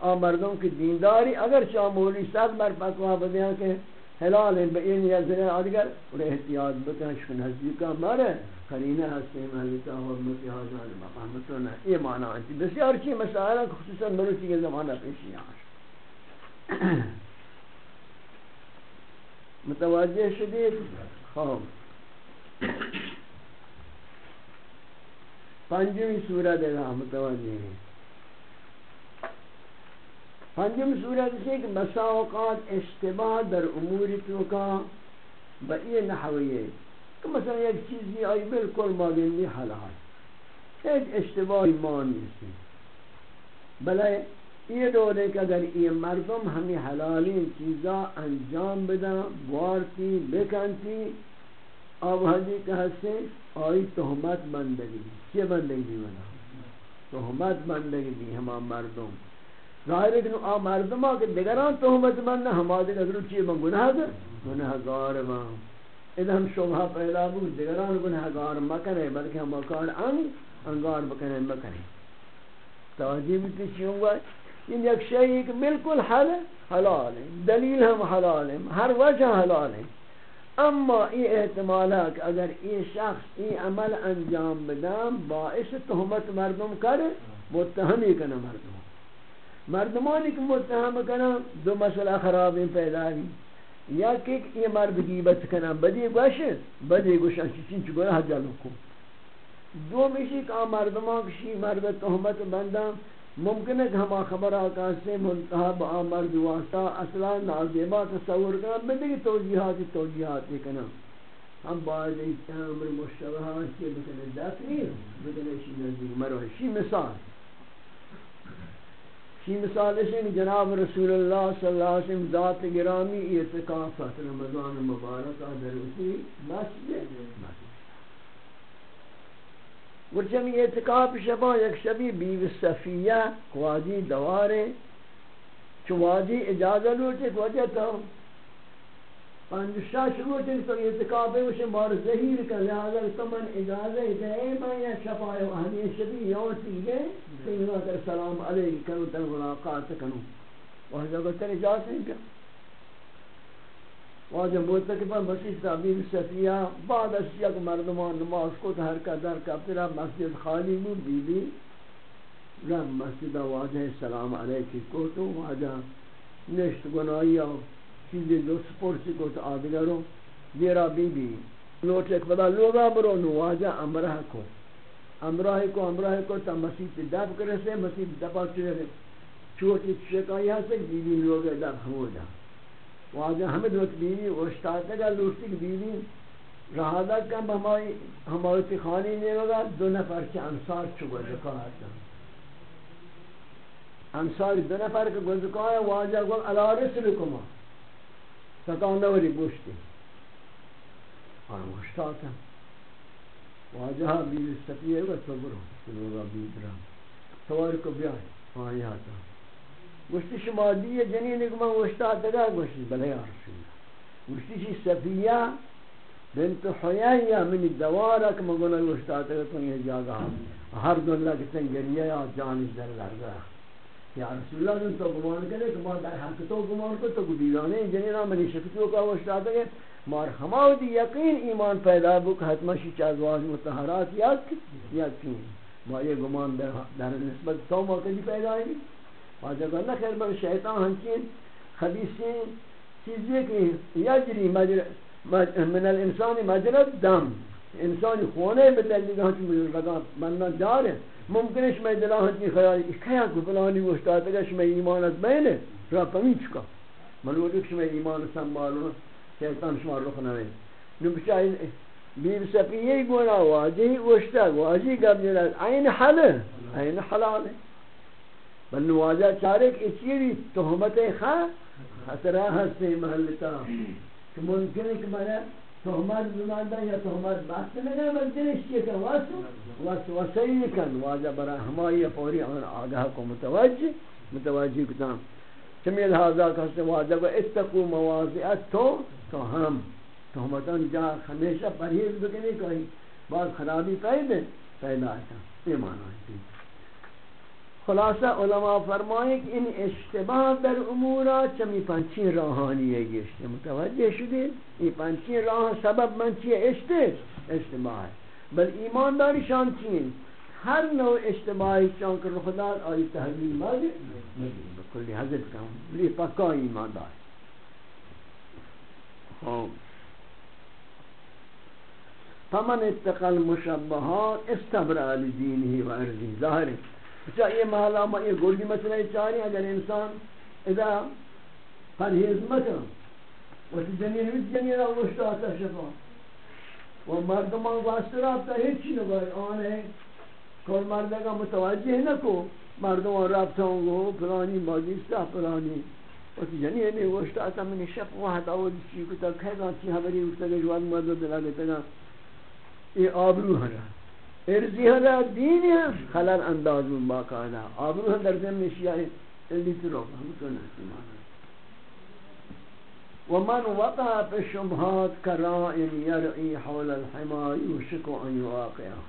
آ مردوں کی دینداری اگر چاہ مولی صد بر پکوا بدیاں کہ حلال ہیں بین یا زنے آدگر اور احتیاط بکن، شکن حضیقہ مرے۔ قرینہ ہستے محلتا حرمت حاضر مقامتونا یہ معنی ہے بسیار چی مسائلہ خصوصا مروسی کے زمانہ پیشی آشا متوجہ شدید؟ خواب پنجمی سورت ہے متوجہ ہے پنجم صورت سے کہ بسا اوقات اشتباہ در امور تو کا بئی نحویے کہ مثلا ایک چیز یہ آئی بالکل مادنی حلال. ایک اشتباہ ایمان نہیں بلے یہ دور کہ اگر یہ مردم ہمیں حلالی چیزا انجام بدا بوارتی بکنتی اب حدی کہ سے آئی تہمت بندگی. کیا بندگی بنا تہمت بندگی دی ہما مردم. ظاہر ہے کہ آ مردمہ کہ دیگران تہمت بند ہما دیگر چیئے من گناہ گر گناہ گار من اذا شبہ پیدا بو دیگران گناہ گار مکنے، بلکہ ہم مکان انگ، انگار بکنے مکنے۔ توجہ بھی چیوں گا۔ ان یک شیئی کہ بالکل حل حلال ہے دلیل ہم حلال ہے ہر وجہ حلال ہے اما یہ احتمال ہے کہ اگر یہ شخص یہ عمل انجام بدام باعث تہمت مردم کرے متہمی کنا مردم۔ مردمانی کہ متہم کنا دو مسئلہ خراب پیدا ہوئی۔ یا کہ یہ مرد غیبت کنا بدی گوش بدی گوش چین چ گناہ جلو کو دو مشی کا مردمان کشی مرد تہمت بندہ ممکن ہے کہ ہما خبر آکاس سے منتحب آمرد واسطہ اصلا نازیبا تصور کرنا بدی توجیحات توجیحات کنا ہم باید ایک امر مشتبہات کے بکنے دفنی بکنے شی نزدیک. مروحشی مثال. کی مثال ہے جناب رسول اللہ صلی اللہ علیہ وسلم ذات گرامی اعتکاف رمضان مبارک در اسی مسجد ورچہ میں اعتکاف شبا یک شبی بیو صفیہ قواجی دوارے، چوادی اجازہ لوٹے وجہ تو پنجشا شروع تھی تو اعتکاف ہے، اسے مار ظہیر کا لہذا تو من اجازت دے میں یا شفاء و ہمیشہ بھی یوں چیزیں کہ انہوں کر سلام علیہ کرو تر ملاقات کرو وہ جگہ تر اجازت نہیں کیا۔ واجہ بولتا کہ پر مسیح تعبیر صفیہ بعد از یک مردمان نماز کو ہر کا در کا پھر مسجد خالی مو بی بی رب مسجد واجہ سلام علیہ کی کو تو واجہ نشت گناہی چیزی دو سپورسی کو تو آدگرو دیرا بی بی لوٹ ایک بدا لوگا برو نواجہ امرہ کو۔ امرہ کو امرہ کو تا مسیح دب کرے سے، مسیح دبا چلے گئے چوٹی چکائی ہے سے بی بی لوگا دب ہمو جا۔ واجہ ہمیں دوت بی بی وشتاتا گا لوٹی بی بی رہا کم ہماری ہماری خانی نہیں ہوگا، دو نفر کے انصار چکا جکا انصار دو نفر کے گزکا ہے واجہ کو الارس لکما سکان دوری بوشتی آن مشتاتا واجہا بیوی سفیه و تو برو سلوگا بیوی برا سوار کو بیائی آئی آتا گوشتی شما دیئے جنین اگمان وشتاتا گا گوشتی بلے یا رسول اللہ گوشتی شی سفیه بنت حییہ من دوارک مگونا وشتاتا گا تو یہ جاگا ہر دن لگتن گریہ یا جانش در لرگا یا رسول اللہ جن تو گمان کرے کہ ما در حق تو گمان کو تو دیوانے جنینا منی شکتو کا وشتا دے مار ہماو دی یقین ایمان پیدا بو کہ حتما شی چازواج متحرات یک یقین ما یہ گمان در, ہاں، در نسبت تو موقع دی پیدا ہے واجہ اللہ خیر بر شیطان ہنچین خبیثین چیزی کہ یجری مجر من الانسان مجرد دم۔ انسانی خونه به دلیل هنچی رگان بندن داره ممکنه شما دلا هنچی خیالی که یک فلانی وشتاده که شما ایمان از بینه را پمین چکا۔ ملوڑی که شما ایمان سنبالو شیطان شما رخ نہ نوید نو بچه بیر سپیه گونا واجهی وشتا واجهی گب جلد این حله این حلاله بل نواجه چارک اچیری تهمت خواہ خطرہ ہستے محلتا کہ ممکن ہے کہ تهمت بماندن یا تهمت بحث نگه ممکنش چیه کن واسو واسو وسیع کن واجه برای همایی فوری آن آگاه کو متوجه متوجه کتن چمی لحاظا کسی واجه کو اتقو مواضعت تو تو هم. تهمتان جا ہمیشہ پرہیز بکنی کوئی بعض خرابی پیدا پیدا کن. ایمان آئی خلاصہ علماء فرمائیں کہ ان اشتباہ در امورا چمی پنچین راہانی ہے گشتے متوجہ شدید؟ یہ پنچین راہ سبب منچی اشتے اشتباہ ہے بل ایمانداری شان چین؟ ہر نوع اشتباہی چون کر خدا آئی تحلیل مالی بکلی حضرت کا ہوں لی پکا ایماندار. فمن اتقل مشبہات استبرا لدینہی و ارضی ظاہر ہے اچھا یہ محلہ میں یہ گوڑی مسئلہ چاہی اگر انسان اذا پرہیز مکن و تی جنین ہوئی جنین آوشتا آتا شفا۔ و مردمان واسطہ رابطہ ہیچی نگائی آن ہے۔ کل مردگا متوجہ نکو مردمان رابطہ ہونگو پلانی ماجیستا پلانی و تی جنین آوشتا آتا منی شف واحد آوشتا چی کتا کھیگا چی حبری اکتا گجواد مردد لگتا گا یہ آبرو ہرہ ارزی ہدا دین ہے خلال انداز من باقاعدہ۔ آبرو ہم در زمین شیعہ اللي تروح هم كنا ومن وقع في الشبهات كراء يرعي حول الحمى يوشك أن يواقعه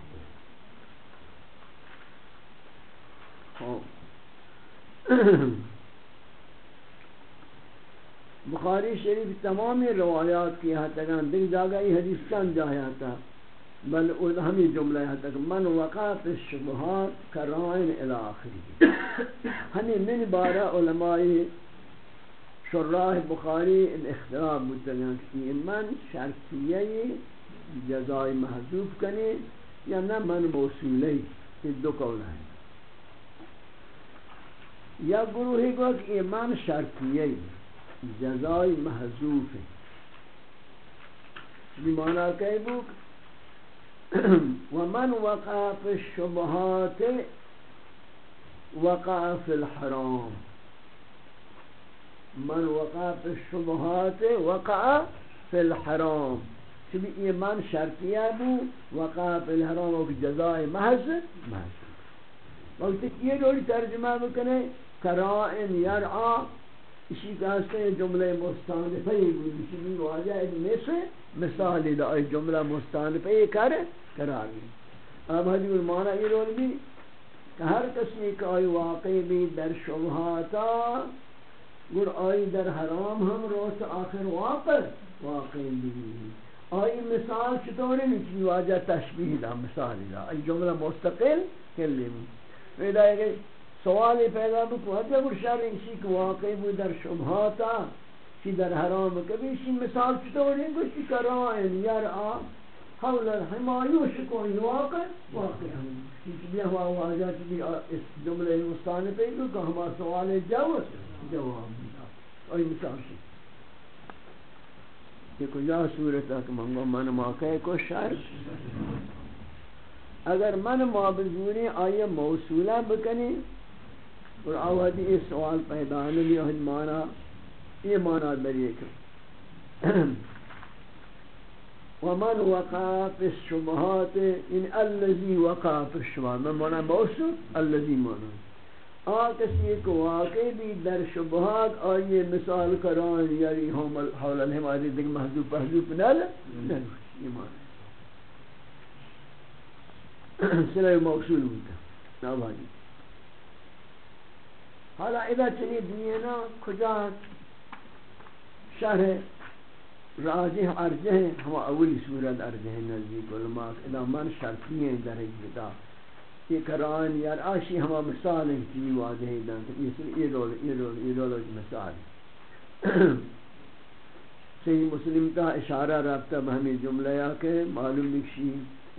بخاری شریف تمامی روایات کی حد تک دیکھ جاگا یہ حدیث چند جایا تھا۔ بل ہمیں جملہ ہے تک من وقات الشبہات کرائن الاخری. ہمیں من بارہ علماء شراح بخاری الاختلاف بودتگن کہ من شرطیہ جزائی محضوب کنے یا نہ من موصولی یہ دو قول ہیں یا گروہی کو کہ من شرطیہ جزائی محضوب ہے یہ معنی کہے بک ومن وقع في الشبهات وقع في الحرام من وقع في الشبهات وقع في الحرام چبی ایمان شرطیہ بو وقع في الحرام و جزاء محض محض۔ وقت یہ دوری ترجمہ بکنے، کرائن یرعا، اسی کہاستے ہیں جملہ مستانفہ ہی بود اسی بھی واجہ ایک مثل مثالی دا ای جملہ مستانفہ ہی قرار دی اب حضور مانا یہ رول بھی، کہ ہر کسی کا آئی واقعی بھی در شبہاتا گر آئی در حرام ہم روز آخر واقع واقعی بھی آئی مثال چطوری نہیں واجہ تشبیح دا مثالی دا ای جملہ مستقل کلی بھی۔ ویدہ ہے سوالی پیدا بکو حتی اگر شر اسی که واقعی بود در شبهاتا چی در حرام کبھی اسی مثال چطوری گوشتی کرائن یرعا حول الحمایی و شکوی واقع واقع. ہم چیز بیا ہوا واجہ چی اس جملے مستان پہ کہ ہما سوال جواب جواب مطلب، اور مثال شی یہ مطلب کجا صورت ہے کہ منگو من موقع کو شر اگر من ما بزوری آئیے موصولہ بکنی، اور آوازی یہ سوال پیدا نہیں ہے مانا یہ مانا دریئے کہ ومن وقع في الشبهات ان الذي وقع في الشبهات من مانا موصول الذي مانا. آکسی کو واقع بھی در شبہات آئیے مثال کران یاری یعنی ہم حول الحمادی دیکھ محضوب پہضوب نل یہ مانا. صلح موصول ہوتا نابانی حالا اذا چنی دینا کجا شرح راجح ارجح ہم اولی صورت ارجح نزدیک علماء اذا من شرطی ہیں در اجتا یہ قرآن یار آشی ہما مثال ہیں، چیزی واضح دن یہ رول یہ رول یہ رول مثال۔ صحیح مسلم تا اشارہ رابطہ بہمی جملہ یا کہ معلوم بکشی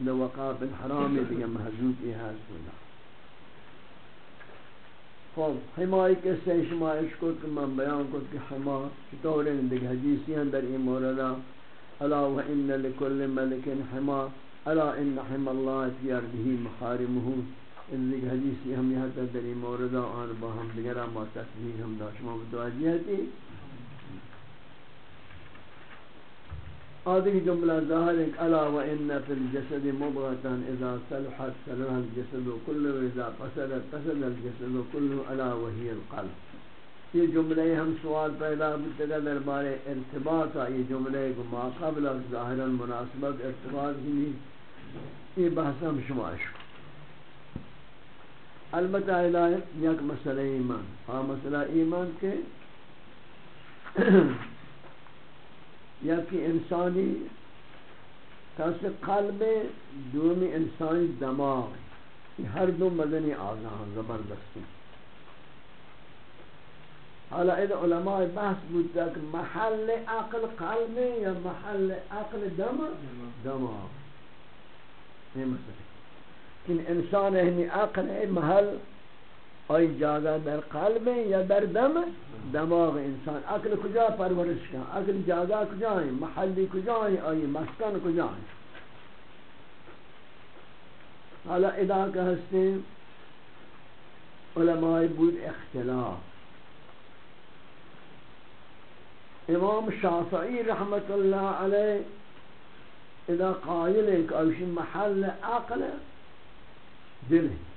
لو وقاب الحرام دیگه محضوب هست بودا خب حمای کے سے شمائش کو من بیان کو کہ حما چطور ہیں دیگه حدیثی ہیں در این مورد الا و ان لکل ملک حما، الا ان حما الله فی ارضه محارمه ان دیگه حدیثی ہم یہاں در این مورد آن با ہم دیگر ما تصویر ہم داشما متوجہ تھی آدھی جملہ ظاہر ہے الا وان فی الجسد مضغه اذا صلحت صلح الجسد كله واذا فسدت فسد الجسد كله الا وهي القلب۔ یہ جملے ہم سوال پیدا بتگا دربار ارتباط یہ جملے کو ما قبل ظاہرا مناسبت ارتباط ہی یہ بحث ہم شماش البتہ الہ یک مسئلہ ایمان۔ ہاں مسئلہ ایمان کے یا کہ انسانی تاس قلب دومی انسانی دماغ ہر دو مدنی آزاں زبردستی۔ حالا اذا علماء بحث بودتا کہ محل عقل قلب یا محل عقل دم؟ دماغ۔ یہ مسئلہ کہ انسان اہمی عقل ہے، محل آئی جاگا در قلب یا در دم دماغ انسان. عقل کجا پرورش کن؟ عقل جاگا کجا ہے؟ محلی کجا ہے؟ آئی مسکن کجا ہے؟ حالا ادا کا ہستے علماء بود اختلاف. امام شافعی رحمت اللہ علیہ اذا قائل ہے کہ اوشی محل عقل دل ہے.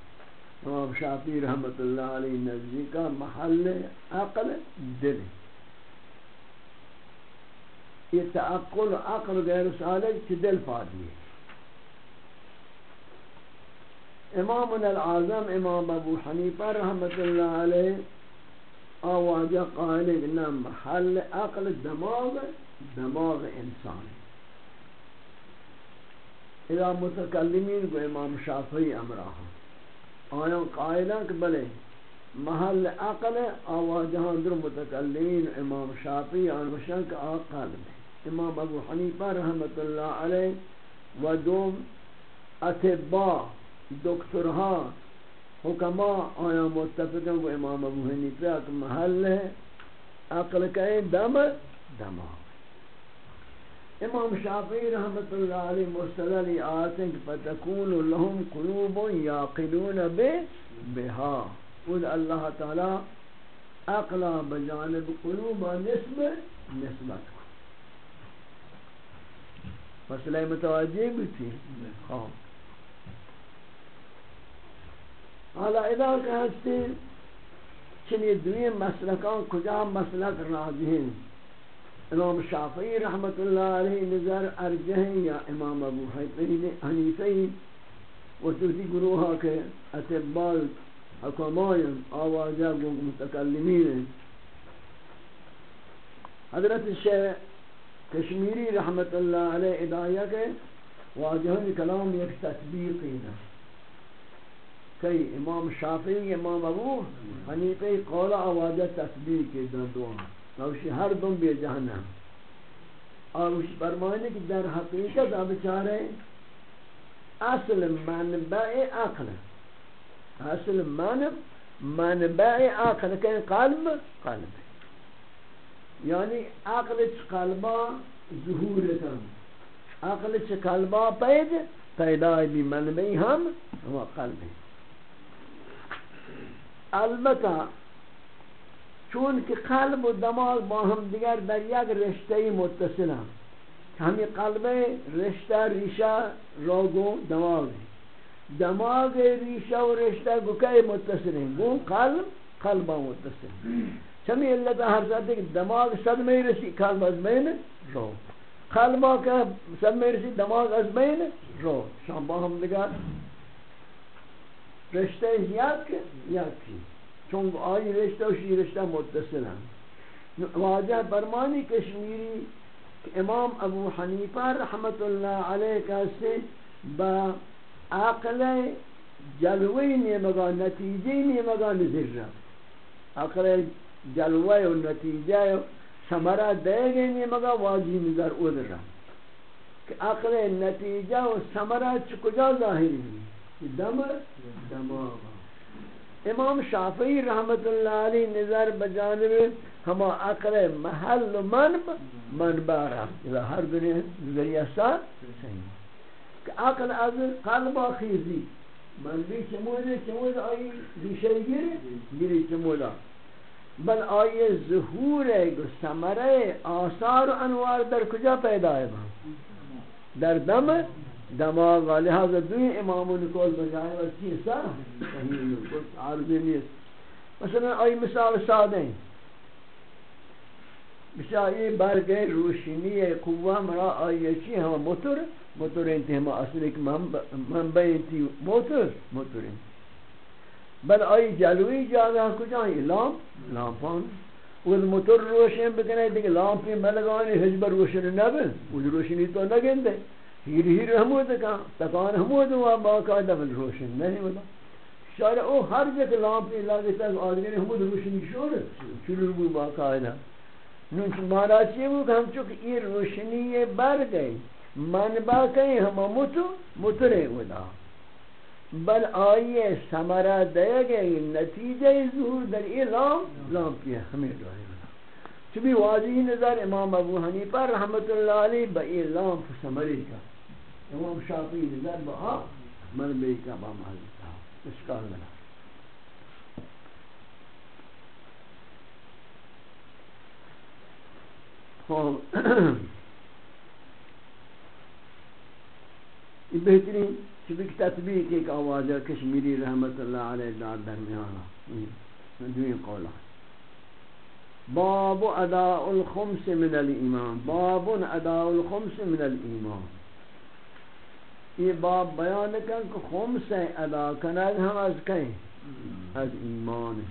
امام شافعی رحمت اللہ علیہ نزدی کا محل عقل دل یہ تعقل عقل غیر سالک چی دل پادی ہے۔ امام العظم امام ابو حنیفہ رحمت اللہ علیہ آواجہ قائل کہ محل عقل دماغ دماغ انسان اذا متکلمین کو امام شافعی امراہ۔ آیا قائلہ کہ بلے، محل عقل آواجہاں در متکلمین امام شافی آنوشن کا آقل امام ابو حنیفہ رحمت اللہ علیہ و دوم اتبا دکترہا حکما آیا متفقن کو امام ابو حنیفہ کہ محل ہے عقل کہیں دم، دماغ۔ امام شافعی رحمت اللہ علیہ مستدلی آتیں کہ فتکون لهم قلوب یاقلون بے بہا۔ خود اللہ تعالی اقلا بجانب قلوب نسب نسبت۔ کو مسئلہ متوجہ بھی تھی۔ خواه حالا ادا کہتے چنی دوی مسلکان کجا مسلک راجہیں امام شافعی رحمت اللہ علیہ نظر ارجہ یا امام ابو حنیفی و توتی گروہا کے اتبال حکمائن آوازہ گو متکلمین حضرت شیخ کشمیری رحمت اللہ علیہ ادایہ کے واجہن کلام یک تطبیقی نا کئی امام شافعی امام ابو حنیفی قول آوازہ تطبیقی در دوان نوشی ہر دن بے جہنم۔ اور اس فرمانے کہ در حقیقت اب چارے اصل منبع عقل۔ اصل من منبع عقل کہ قلب؟ قلب۔ یعنی عقل چ قلبا ظہور کن عقل چ قلبا پید، پیدا بھی منبع ہم ہوا قلب۔ البتہ چون کہ قلب و دماغ با ہم دیگر در یک رشته متصل ہیں ہمیں قلب رشتہ ریشہ روگو دماغ. دماغ ریشہ و رشتہ گکے متصل ہیں گو قلب قلب متصل. چمی اللہ تا ہر ساتھ کہ دماغ صد میں رسی قلب از مین رو. قلب کا صد میں رسی دماغ از مین رو. شام با ہم دیگر رشتہ یک یک. چون آئی رشتہ و شی رشتہ متصل ہیں۔ واجہ برمانی کشمیری امام ابو حنیفہ رحمت اللہ علیہ کا سے با عقل جلوی نیمگا نتیجی نیمگا نظر رہا عقل جلوی و نتیجہ سمرہ دے گئے نیمگا واجی نظر ادر رہا کہ عقل نتیجہ و سمرہ چکجا ظاہری ہے دم؟ دماغ۔ امام شافعی رحمت اللہ علیہ نظر بجانب ہما عقل محل و منب منبع رہا ہر دنیا ذریعہ ساتھ کہ عقل از قلب خیزی منبی چموده چموده آئی ریشه گیری گیری چموده بل آئی ظهور و ثمره آثار و انوار در کجا پیدا ہے؟ در دم دماغ لہذا دوی امامون کول بجائے و چیسا عارضی نیست. مثلا آئی مثال ساده ہیں بشایی برگ روشنی قوه مرا آئی چی ہم موتور؟ موتور انتی ہم اصل ایک منبع انتی موتور موتور انتی بل آئی جلوی جاگہ کجا ہے لامپ؟ لامپان وہ موتور روشن بکنے دیکھ لامپی ملگانی حجب روشن نبن وہ روشنی تو نگن نگندے ہیر ہیر حمود کا، تکان حمود ہوا، باقاعدہ بل روشن نہیں بلا شارع او ہر جگہ لامپی لگے تک آدمی حمود روشنی شور شروع بھی باقاعدہ۔ نوچ مارا چیئے وہ کہ ہم چکہ یہ روشنی یہ بر گئی، من با کہیں ہم متو مترے ودا بل آئیے سمرہ دے گئی نتیجہ ظہور در یہ لام لام کیا ہمیں دوائے چبی واضح نظر امام ابو حنیفہ رحمت اللہ علیہ با یہ لام سمری کا۔ امام شافی نظر با آ من بے کا با محلی تھا اس کا لنا خوب یہ بہترین چبک تطبیق ایک آواز ہے، کشمیری رحمت اللہ علیہ دار درمیانا دوئی قولا باب اداء الخمس من الایمان۔ باب اداء الخمس من الایمان۔ یہ باب بیان کن کہ خمس ادا کنگ ہم از کہیں؟ از ایمان.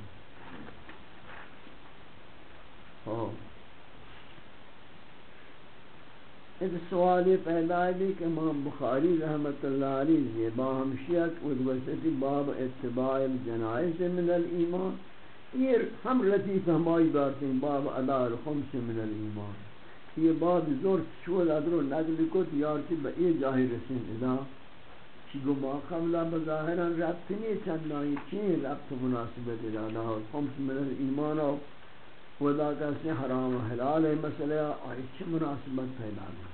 ہاں ایک سوالی پیدا بھی کہ امام بخاری رحمت اللہ علیہ زیبا ہمشیت ادوسطی باب اتباع الجنائز من الایمان. یہ ہم لطیف ہمائی بارتے ہیں باب ادا الخمس من الایمان. یہ باب زور شول ادرو نقل کت یارتی با ای جاہی رسین ادا چی گو ما قبلہ بظاہران ربط نہیں چندائی چین ربط مناسبت ادا الخمس من الایمان ودا کسی حرام و حلال ہے مسئلہ اور چی مناسبت پیدا نہیں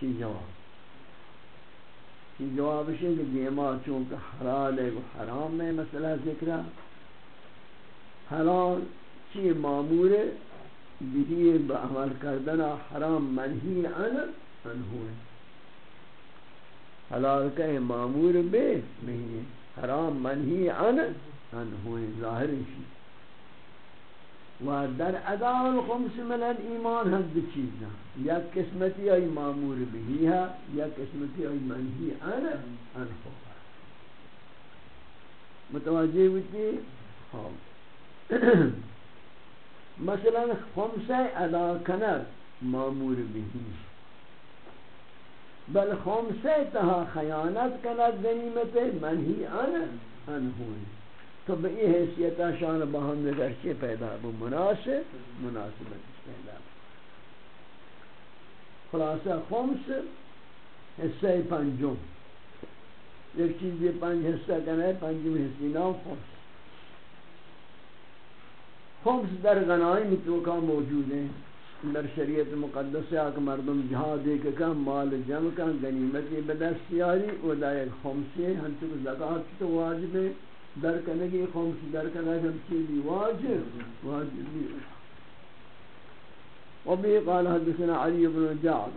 چی جواب؟ چی جواب ہے کہ دیما چونکہ حلال ہے حرام ہے مسئلہ ذکر حلال چی؟ معمور بھی بعمل کردنا حرام منہی عن انہو ہے حلال کہ معمور بے نہیں ہے حرام منہی عن انہو ہے ظاہر ہے و در اداء الخمس من الایمان هم دو چیزا یک قسمتی ای مامور بهی ها، یک قسمتی ای منهی عن انفو متوجه بودی خب. مثلا خمسه ادا کند مامور بهی. بل خمسه تها خیانت کند غنیمت منهی عن انهوی تو بے یہ حیثیت شان باہم نگر چی پیدا بو؟ مناسب؟ مناسبت پیدا. بو خلاصہ خمس حصہ پنجم. ایک چیز یہ پنج حصہ کنا پنجم حصی نام خمس. خمس در غنائی توکا موجود ہیں در شریعت مقدس ہے کہ مردم جہاد ایک کم مال جمع کن غنیمتی بدستیاری و دا ایک خمسی ہم چکو زکاة تو واجب ہے در کنگی خمس، در کنگی ہم چیزی واجب. واجب بھی وبه قال حدثنا علي بن جعد.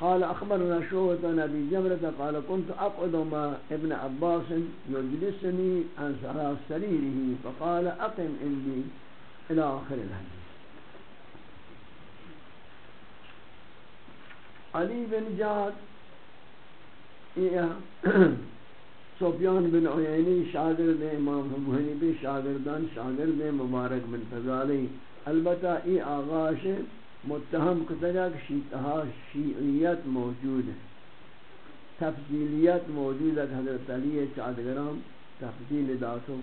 قال أخبرنا شعبة نبي جمرة قال كنت أقعد مع ابن عباس يجلسني عن سريره فقال أقم عندي. إلى آخر الحديث. علي بن جعد سفیان بن عینی شاگرد امام ابو حنیفہ شاگردان، شاگرد مبارک بن فضالی البتہ ای آغاش متہم کتگا کہ شیطہا شیعیت موجود ہے۔ تفضیلیت موجود ہے، حضرت علی چادگرام، تفضیل داتو۔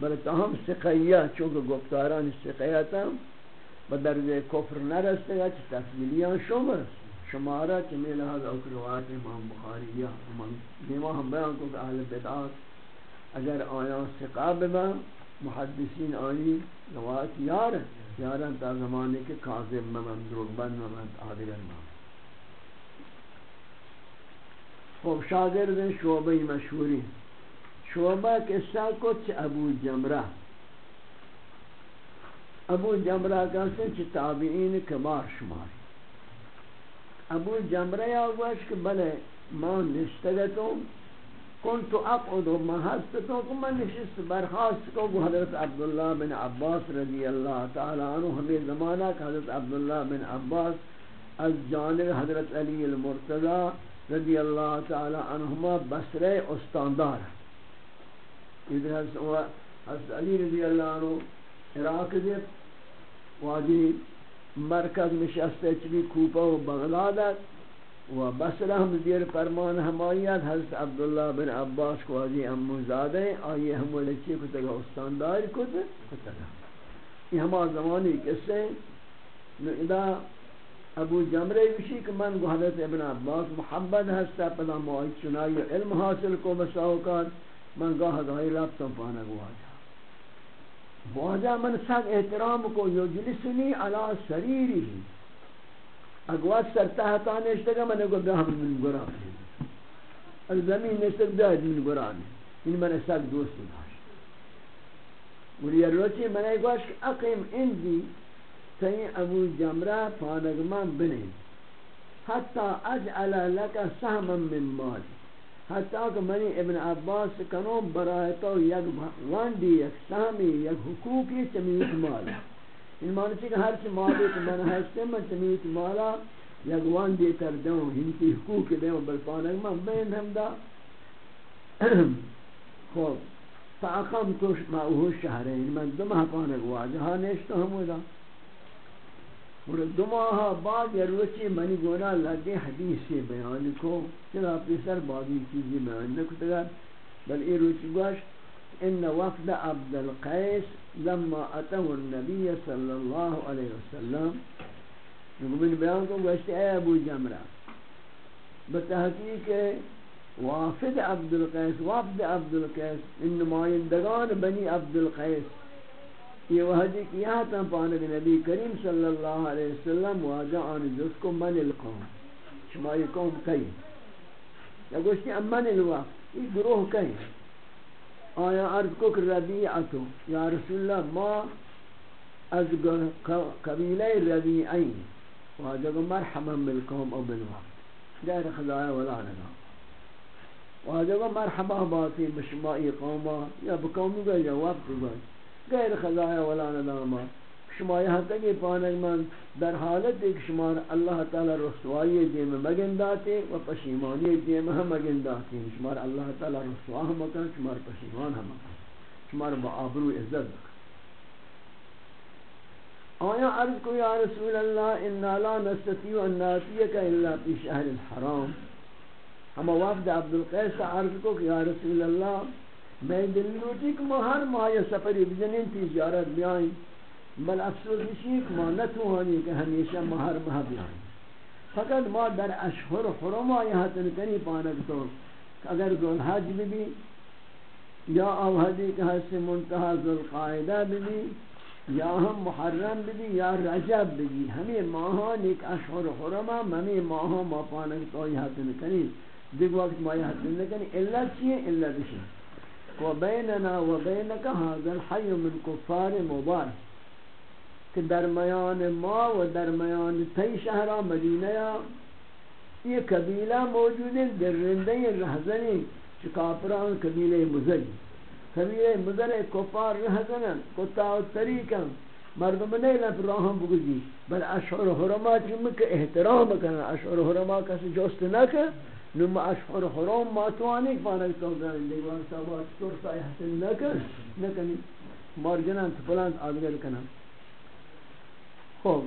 بل تاہم سقیہ چونکہ گفتاران سقیتا بدرجہ کفر نرستے گا چھ تفضیلیان شمر شمارہ چمی لحاظ اکروات امام بخاری یا دیما ہم بیان کو کہ اہل بدعات اگر آیان سقاب با محدثین آئی روایت یار یارن تا زمانے کے کاظم ممن دروگ بند ممن آدگر ممن خوب شاگرد شعبہ مشہوری شعبہ قصہ کچھ ابو جمرہ۔ ابو جمرہ کہتے ہیں تابعین کبار شماری ابو جمرہ یا گوش کہ بلے ما نشتگتوں، کنت اقعد و ما هستتوں کہ من نشست برخواست کو حضرت عبداللہ بن عباس رضی اللہ تعالی عنہ ہمیں زمانہ کہ حضرت عبداللہ بن عباس از جانب حضرت علی المرتضی رضی اللہ تعالی عنہما بسرے استاندار ادھر حضرت علی رضی اللہ عنہ عراق دے واجی مرکز نشستے چلی کوپا و بغدادت و بسرہ ہم دیر فرمان حمایت حضرت عبداللہ بن عباس کو آجی امو زادہ ہیں۔ آئیے ہم لچی کو تگا استاندار کو تگا یہ ہما زمانی قصے ادا ابو جمرے وشی کہ من کو حضرت ابن عباس محبت ہستا پدا معاید چنائی علم حاصل کو بساوکار۔ من گاہ گاہی رابطوں پانا گوا جا واجہ من سک احترام کو یو جلسنی علا سریری. ہی اگوات سر تحتا نشتگا من اگو بہم من گران از زمین نشتگ داید من گران این من سگ دوست داشت. ولی روچی من اگواش اقیم اندی تین ابو جمرہ پانگمان بنی حتی اجعل لکا سہما من مالی. حتی کہ منی ابن عباس کنون برای تو یک واندی یک سہمی یک حقوقی چمیت مالی این معنی چی کہ ہر چی مالی کہ من ہستے من چمیت مالا یگوان دی کر دوں ہنتی حقوق دوں بلپانک من بین ہم دا. خوب فاقم توش ما معوہ شہرین من دو ماہ پانک واجہا نیشتا ہمو دا. اور دو ماہ بعد یا روچی منی گونا لگے حدیث بیان کو چلا پیسر بعدی چیزی بیان نکتا بل ای روچی گوشت ان وفد عبد القيس لما اتوا النبي صلى الله عليه وسلم من بیان کو گوشتے، اے ابو جمرہ، بتحقیق وافد عبد القیس، وافد عبد القیس ان نمائندگان بنی عبد القیس یہ وحدی کیا تھا پانک نبی کریم صلی اللہ علیہ وسلم واجہ آن جس کو من القوم، شمائی قوم کئی یا گوشتی امن الوقت یہ گروہ کئی آیا عرض کو ربیعتو، یا رسول اللہ، ما از قبیلہ ربیعین واجب مرحبا بالقوم او بالوقت غیر خدایا ولا ندا واجب مرحبا باتی بشمائی قوما یا بقومی گئی، یا وقت گئی۔ غیر خدایا ولا نداما شما یہاں تک پانک من در حالت ایک شما اللہ تعالی رسوائی دیم مگن داتے و پشیمانی دیم ہم مگن داتے شما اللہ تعالی رسوا ہم مکن، شما پشیمان ہم مکن۔ شما با آبرو عزت بکن آیا عرض کو یا رسول اللہ، انا لا نستطیع ان ناتیک الا فی شہر الحرام. ہم وفد عبدالقیس عرض کو کہ یا رسول اللہ میں دل لوٹی کہ ہر ماہ سفری بجنین تی زیارت بیائیں بل افسوس اسی کہ ما نتوانی کہ ہمیشہ مہر مہ بیائیں فقط ما در اشہر حرم آیا تنکنی پانک تو۔ اگر ذو الحج بھی بھی یا اوہدی کہ حس منتہا ذو القاعدہ بھی یا ہم محرم بھی یا رجب بھی ہمیں ماہان ایک اشہر حرم ہمیں ماہان ما پانک تو آیا تنکنی دیکھ وقت ما آیا تنکنی اللہ چیئے؟ اللہ بشن و بیننا و بینک هذا الحی من کفار مبارک. کہ درمیان ما و درمیان تی شہرہ مدینہ یہ قبیلہ موجود ہے در رندہ رہزنی چکاپران قبیلہ مزج قبیلہ مزر کفار رہزنن کتا و طریقا مردم نہیں لپ راہم بگجی بل اشعر حرما چمک احترام کرنا اشعر حرما کسی جوست نکر نم اشهر حرام ما توانی پانک تو گرن دیوان سابا چطور سای حسن نکن، نکنی. مارجنان تپلان آدگر کنن. خب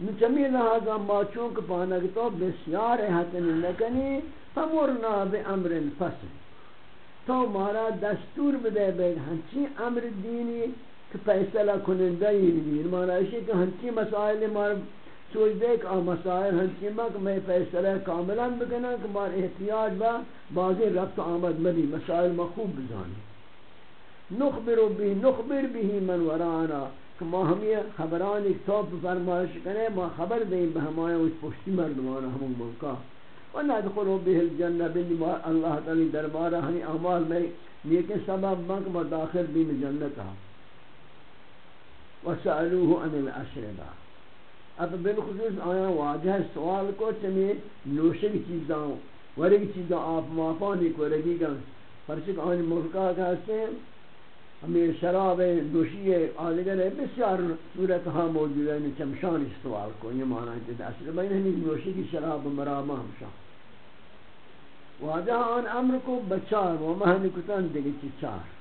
نچمی لحاظا ما چونک پانک تو بسیار حسن نکنی، فمرنا بی امر فصل. تو مارا دستور بده بید ہنچی امر دینی کہ فیصلہ کنندہ ہی دین مانا اسی کہ ہنچی مسائل مار سوچ دے کہ آ مسائل ہنچی ما کہ میں فیصلہ کاملا بکنا کہ مار احتیاج با بازی رفت آمد مدی مسائل ما خوب بزانی۔ نخبر بھی نخبر بھی من ورانا کہ ما ہم یہ خبران ایک توپ فرمائش کریں، ما خبر دیں بہمائیں اس پشتی مردمانا ہمون منکا۔ و ندخلوا به الجنه بنی اللہ تعالی دربارہ ہمیں اعمال میں نیک سبب مک ما داخل بین جنت و سالوه عن الاشربه اب بالخصوص آیا واجہ سوال کو چمی نوشے کی چیزاں ورے کی چیزاں آپ مافانی کو رگی گا۔ پرچک آن ملکہ کہتے ہیں، ہمیں شراب دوشی آدگر ہے، بسیار صورت ہاں موجود ہے یعنی چمشان استوال کو، یہ معنی ہے کہ اصل بین ہمیں دوشی کی شراب مرامہ ہمشان۔ واجہ آن امر کو بچار و مہن کتن دیگی چی چار۔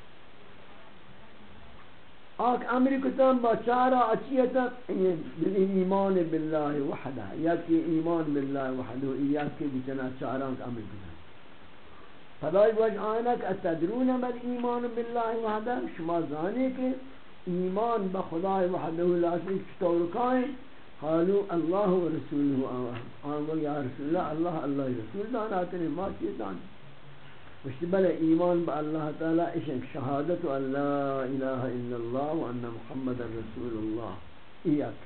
آک امر کتن بچارا اچیتا یعنی ایمان باللہ وحدہ یا کہ ایمان باللہ وحدہ یا کہ بچنا چاران امر کتن فدای وجه آنک اتدرون بل ایمان بالله وحده شما زانی که ایمان به خدای وحده لا شریک چطور کائیں؟ قالوا الله ورسوله آن یا رسول الله الله الله رسول دانات ما چی دان مشت بل ایمان با الله تعالی اشن شهادت ان لا اله الا الله وان محمد رسول الله ایاک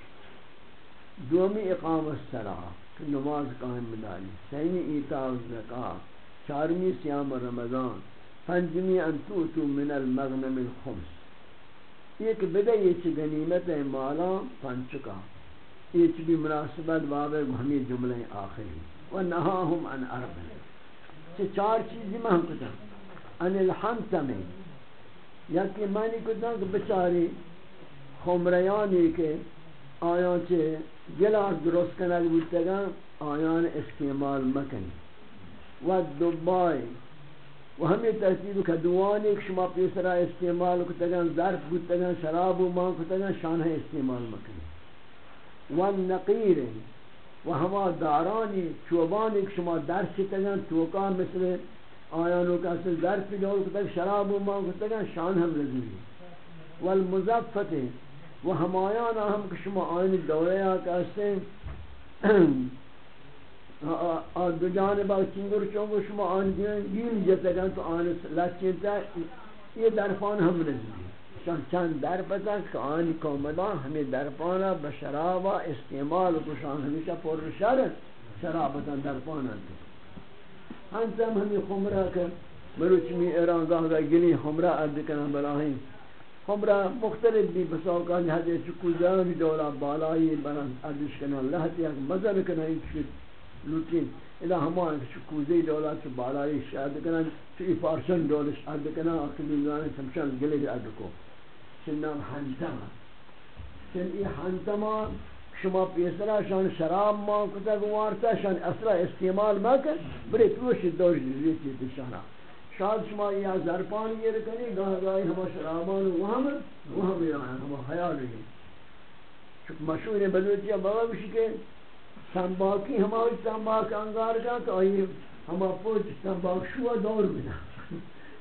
دومی اقام الصلاة نماز قائم بداری سینی ایتاء الزکاة چارمی سیام رمضان پنجمی انتوتو من المغنم الخمس ایک بدے یہ چی غنیمت مالا پنچکا یہ چی بھی مناسبت باب ہمی جملے آخری و نہاہم ان عرب چی چار چیزی میں ہم کتا ان الحمتم یا کہ معنی کتا کہ بچاری خمریانی کے آیان چے گلاس درست کنگ بودتگا آیان استعمال مکنی و دبای و ہمیں ترتیب کدوان ایک شما پیسرا استعمال کتگن ظرف کتگن شراب و مان کتگن شانہ استعمال مکنی و نقیر۔ و ہما دارانی چوبان ایک شما درس کتگن توکا مثل آیانو کا اصل ظرف دور کتگ شراب و مان کتگن شان ہم رضوی و المزفت و ہمایان ہم شما آین دورے آکا اصل دو جانب چنگر چونگو شما آن گیل جتگن تو آن لچینتا یہ درفان ہم رزی شان چند در پتک کہ آن کومدان ہمیں درفانا بشرابا استعمال کشان ہمیشہ پر شرط شرابتا درفانا ہنسم ہمیں خمرہ کر مروچ میں ایران گاہ گا گلی خمرہ عرض کنن بلاہیم خمرہ مختلف بھی بساوکان حدیث چکوزانی دولا بالائی بران عرضش کنن. لہتی اک مذہب کنن لوٹین اذا ہمان کوزی دولت بالای شاد کنن. چی فارسن دولت شاد کنن. اخلی زان سمشان گلی اد کو سنام حنتما سن ای حنتما شما پیسرا شان شراب ما کتا گوارتا شان اسرا استعمال مکن بری پروش دوش دیتی بشانا شاید شما یا زرپان یہ کنی، گاہ گاہی ہما شرابان وہم وہم یہاں ہما خیال رہی مشہور بدوچیا بابا بشی کہ تنباکی ہماری تنباک انگار کا تو آئی ہما پوچ تنباک شوا دور بنا۔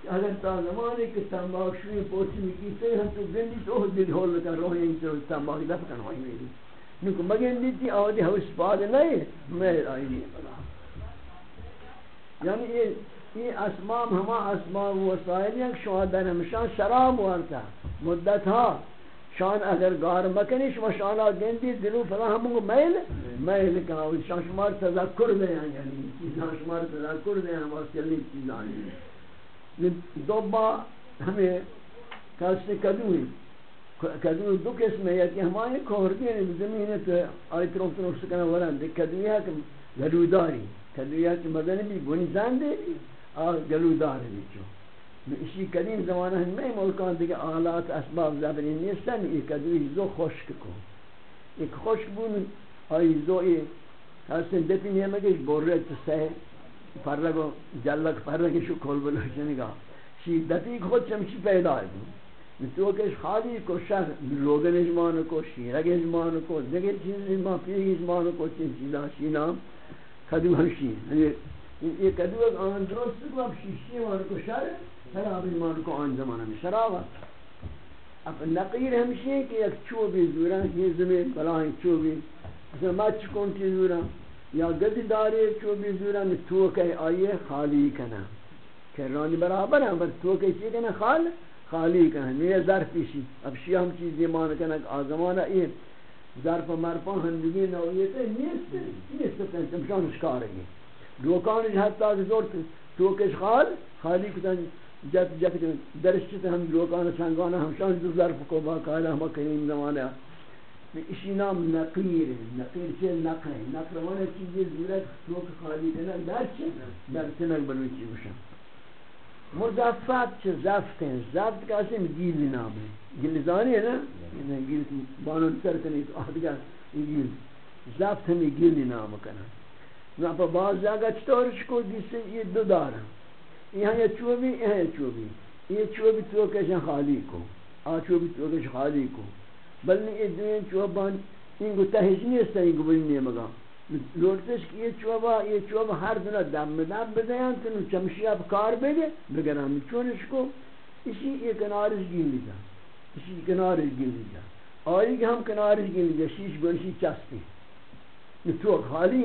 اگر تا زمانے کہ تنباک شوی پوچی میں کیسے ہم تو گندی تو دل ہول لکا روحی انسے تنباک دفع کن ہوئی میری. نکو مگن دیتی آدھی ہوش پاد نہیں میں آئی نہیں بنا یعنی یہ یہ اسمام ہما اسمام وسائل ہیں شما در ہمشان شراب وارتا مدت ہاں شان اگر گار مکنی شما شانا گندی دلو فلا ہمونگو میل میل کہا شان شمار تذکر دے یعنی چیزان شمار تذکر دے ہیں ہمارے چلی چیزان دو با ہمیں کسی کدو ہیں۔ کدو دو قسم یعنی ہے کہ ہمارے کھوردی ہیں زمین تو آئی تروک تروک سکنا ورن دیکھ کدو ہے کہ گلوداری کدو ہے کہ مدنی بھی گونی زندے اور گلوداری بھی چو اسی قدیم زمانہ ہم میں ملکان دیگه آلات اسباب زبری نیستن ای کدوی زو خشک کن ایک خشک بون، آئی زو ای هستن دفی نیمه گیش بره تو سه فرق جلک فرق شو کھول بلوچنے گا. شیدتی خود چمشی پیدا ہے. تو کہ خالی کو شر لوگن اجمان کو، شیرگ اجمان کو دیگر چیز ما پیگ اجمان کو، چیز چیزا شینا کدو ہمشی یعنی یہ کدو ایک آن درست کو اب شیشی اجمان کو شر شراب اجمان کو آن زمانہ میں شراب اب نقیر ہمشی ہے کہ ایک چوبی زورا، یہ زمین بلائیں چوبی. مثلا مچ کونتی زورا. یا گدی داری چوبی زورا تو کہ آئیے خالی کنا۔ کرانی برابر ہیں، بس تو کہ چیز کنا خال، خالی کنا۔ یہ ظرف پیشی۔ اب شیعہ ہم چیز مان کنا آزمانا یہ ظرف مرپا ہندگی نوعیت ہے، نیست نیست کن چمشان اشکار ہے دوکان حتی کہ زور تو کہ خال، خالی کنا جت جت درشت ہم دوکان سنگانا، ہم شان ظرف کو باقاعدہ ہم کریم زمانہ۔ اسی نام نقیر نقیر چیز نقر نقر وانا چیزی زورت توک خالی کنک در چی در چنک بلوچی بشن مضافت چه زفت ہیں زفت کا اسم گیل نام ہے گیل زانی ہے نا گیل بانون سر کنی تو آدھگا گیل زفت ہمیں گیل نام کنا نا پا باز جاگا چطورش کو دیسے یہ دو دارا یہاں یہ چوبی یہاں یہ چوبی یہ چوبی توکشن خالی کو آ چوبی توکش خالی کو بلنی یہ دوین چوبان، این گو تحیج نیست، این گو بلنی مگا. لوٹتش کہ یہ چوبا یہ چوبا ہر دنہ دم دم بدیان تنو چمشی اب کار بگے بگرام چونش کو. اسی یہ کنارش گیلی جا اسی کنارش گیلی جا آئی کہ ہم کنارش گیلی جا شیش گوشی چسپی تو خالی.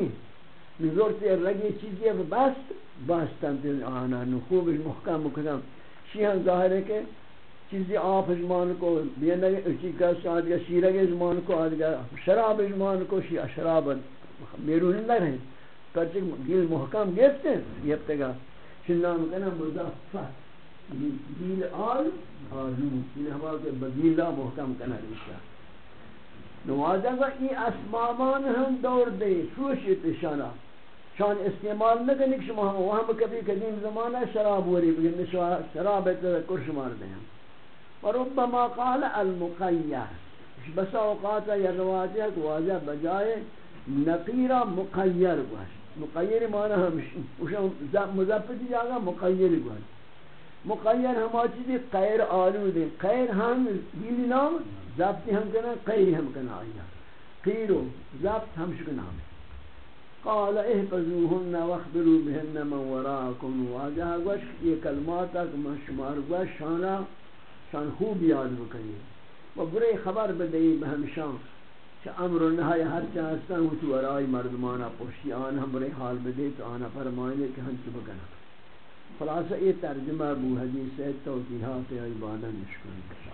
نزورتی رگی چیزی اب بست. بستن تن آنا نو خوبش محکم مکدم شیحان ظاہر ہے کہ چیزی آف اجمان کو بیندہ اچھی کس آدھگا شیرگ اجمان کو آدھگا شراب اجمان کو شیع شراب بیرون نہ رہیں۔ پرچک گیل محکم گیفتے ہیں، یہ پتگا شنام کنا مضافت گیل آل آلو یہ ہوا کہ بگیلہ محکم کنا ریشا نوازہ گا، یہ اسبابان ہم دور دے شوشی شانا شان استعمال نہ کرنے کہ شما وہاں کبھی قدیم زمانہ شراب وری بگن، شراب تذکر شمار دیں وربما قال المقیر بس اوقات یا روایت ہے کہ واجہ بجائے نقیرہ مقیر گوش. مقیر معنی ہمشہ مضبطی جاگا مقیر گوش. مقیر ہم چیزی قیر آلو دیں. قیر ہم دیلی نام، ضبطی ہم کنا قیر ہم کنا آیا قیرو، ضبط ہم شکن نام قال احفظوهن واخبروا بهن من وراءكم. واجہ گوش، یہ کلمات تک شمار گوش شانا شان خوب یاد بکنی و برای خبر بدهی به همشان کہ امر و نهای هر چه هستن و تو ارائے مردمان پشتی آن هم برای حال بده تو آن فرمائنے که هم چه بکنن خلاصه یہ ترجمہ ابو حدیث ہے، توضیحات عبادہ نشکر انشاءاللہ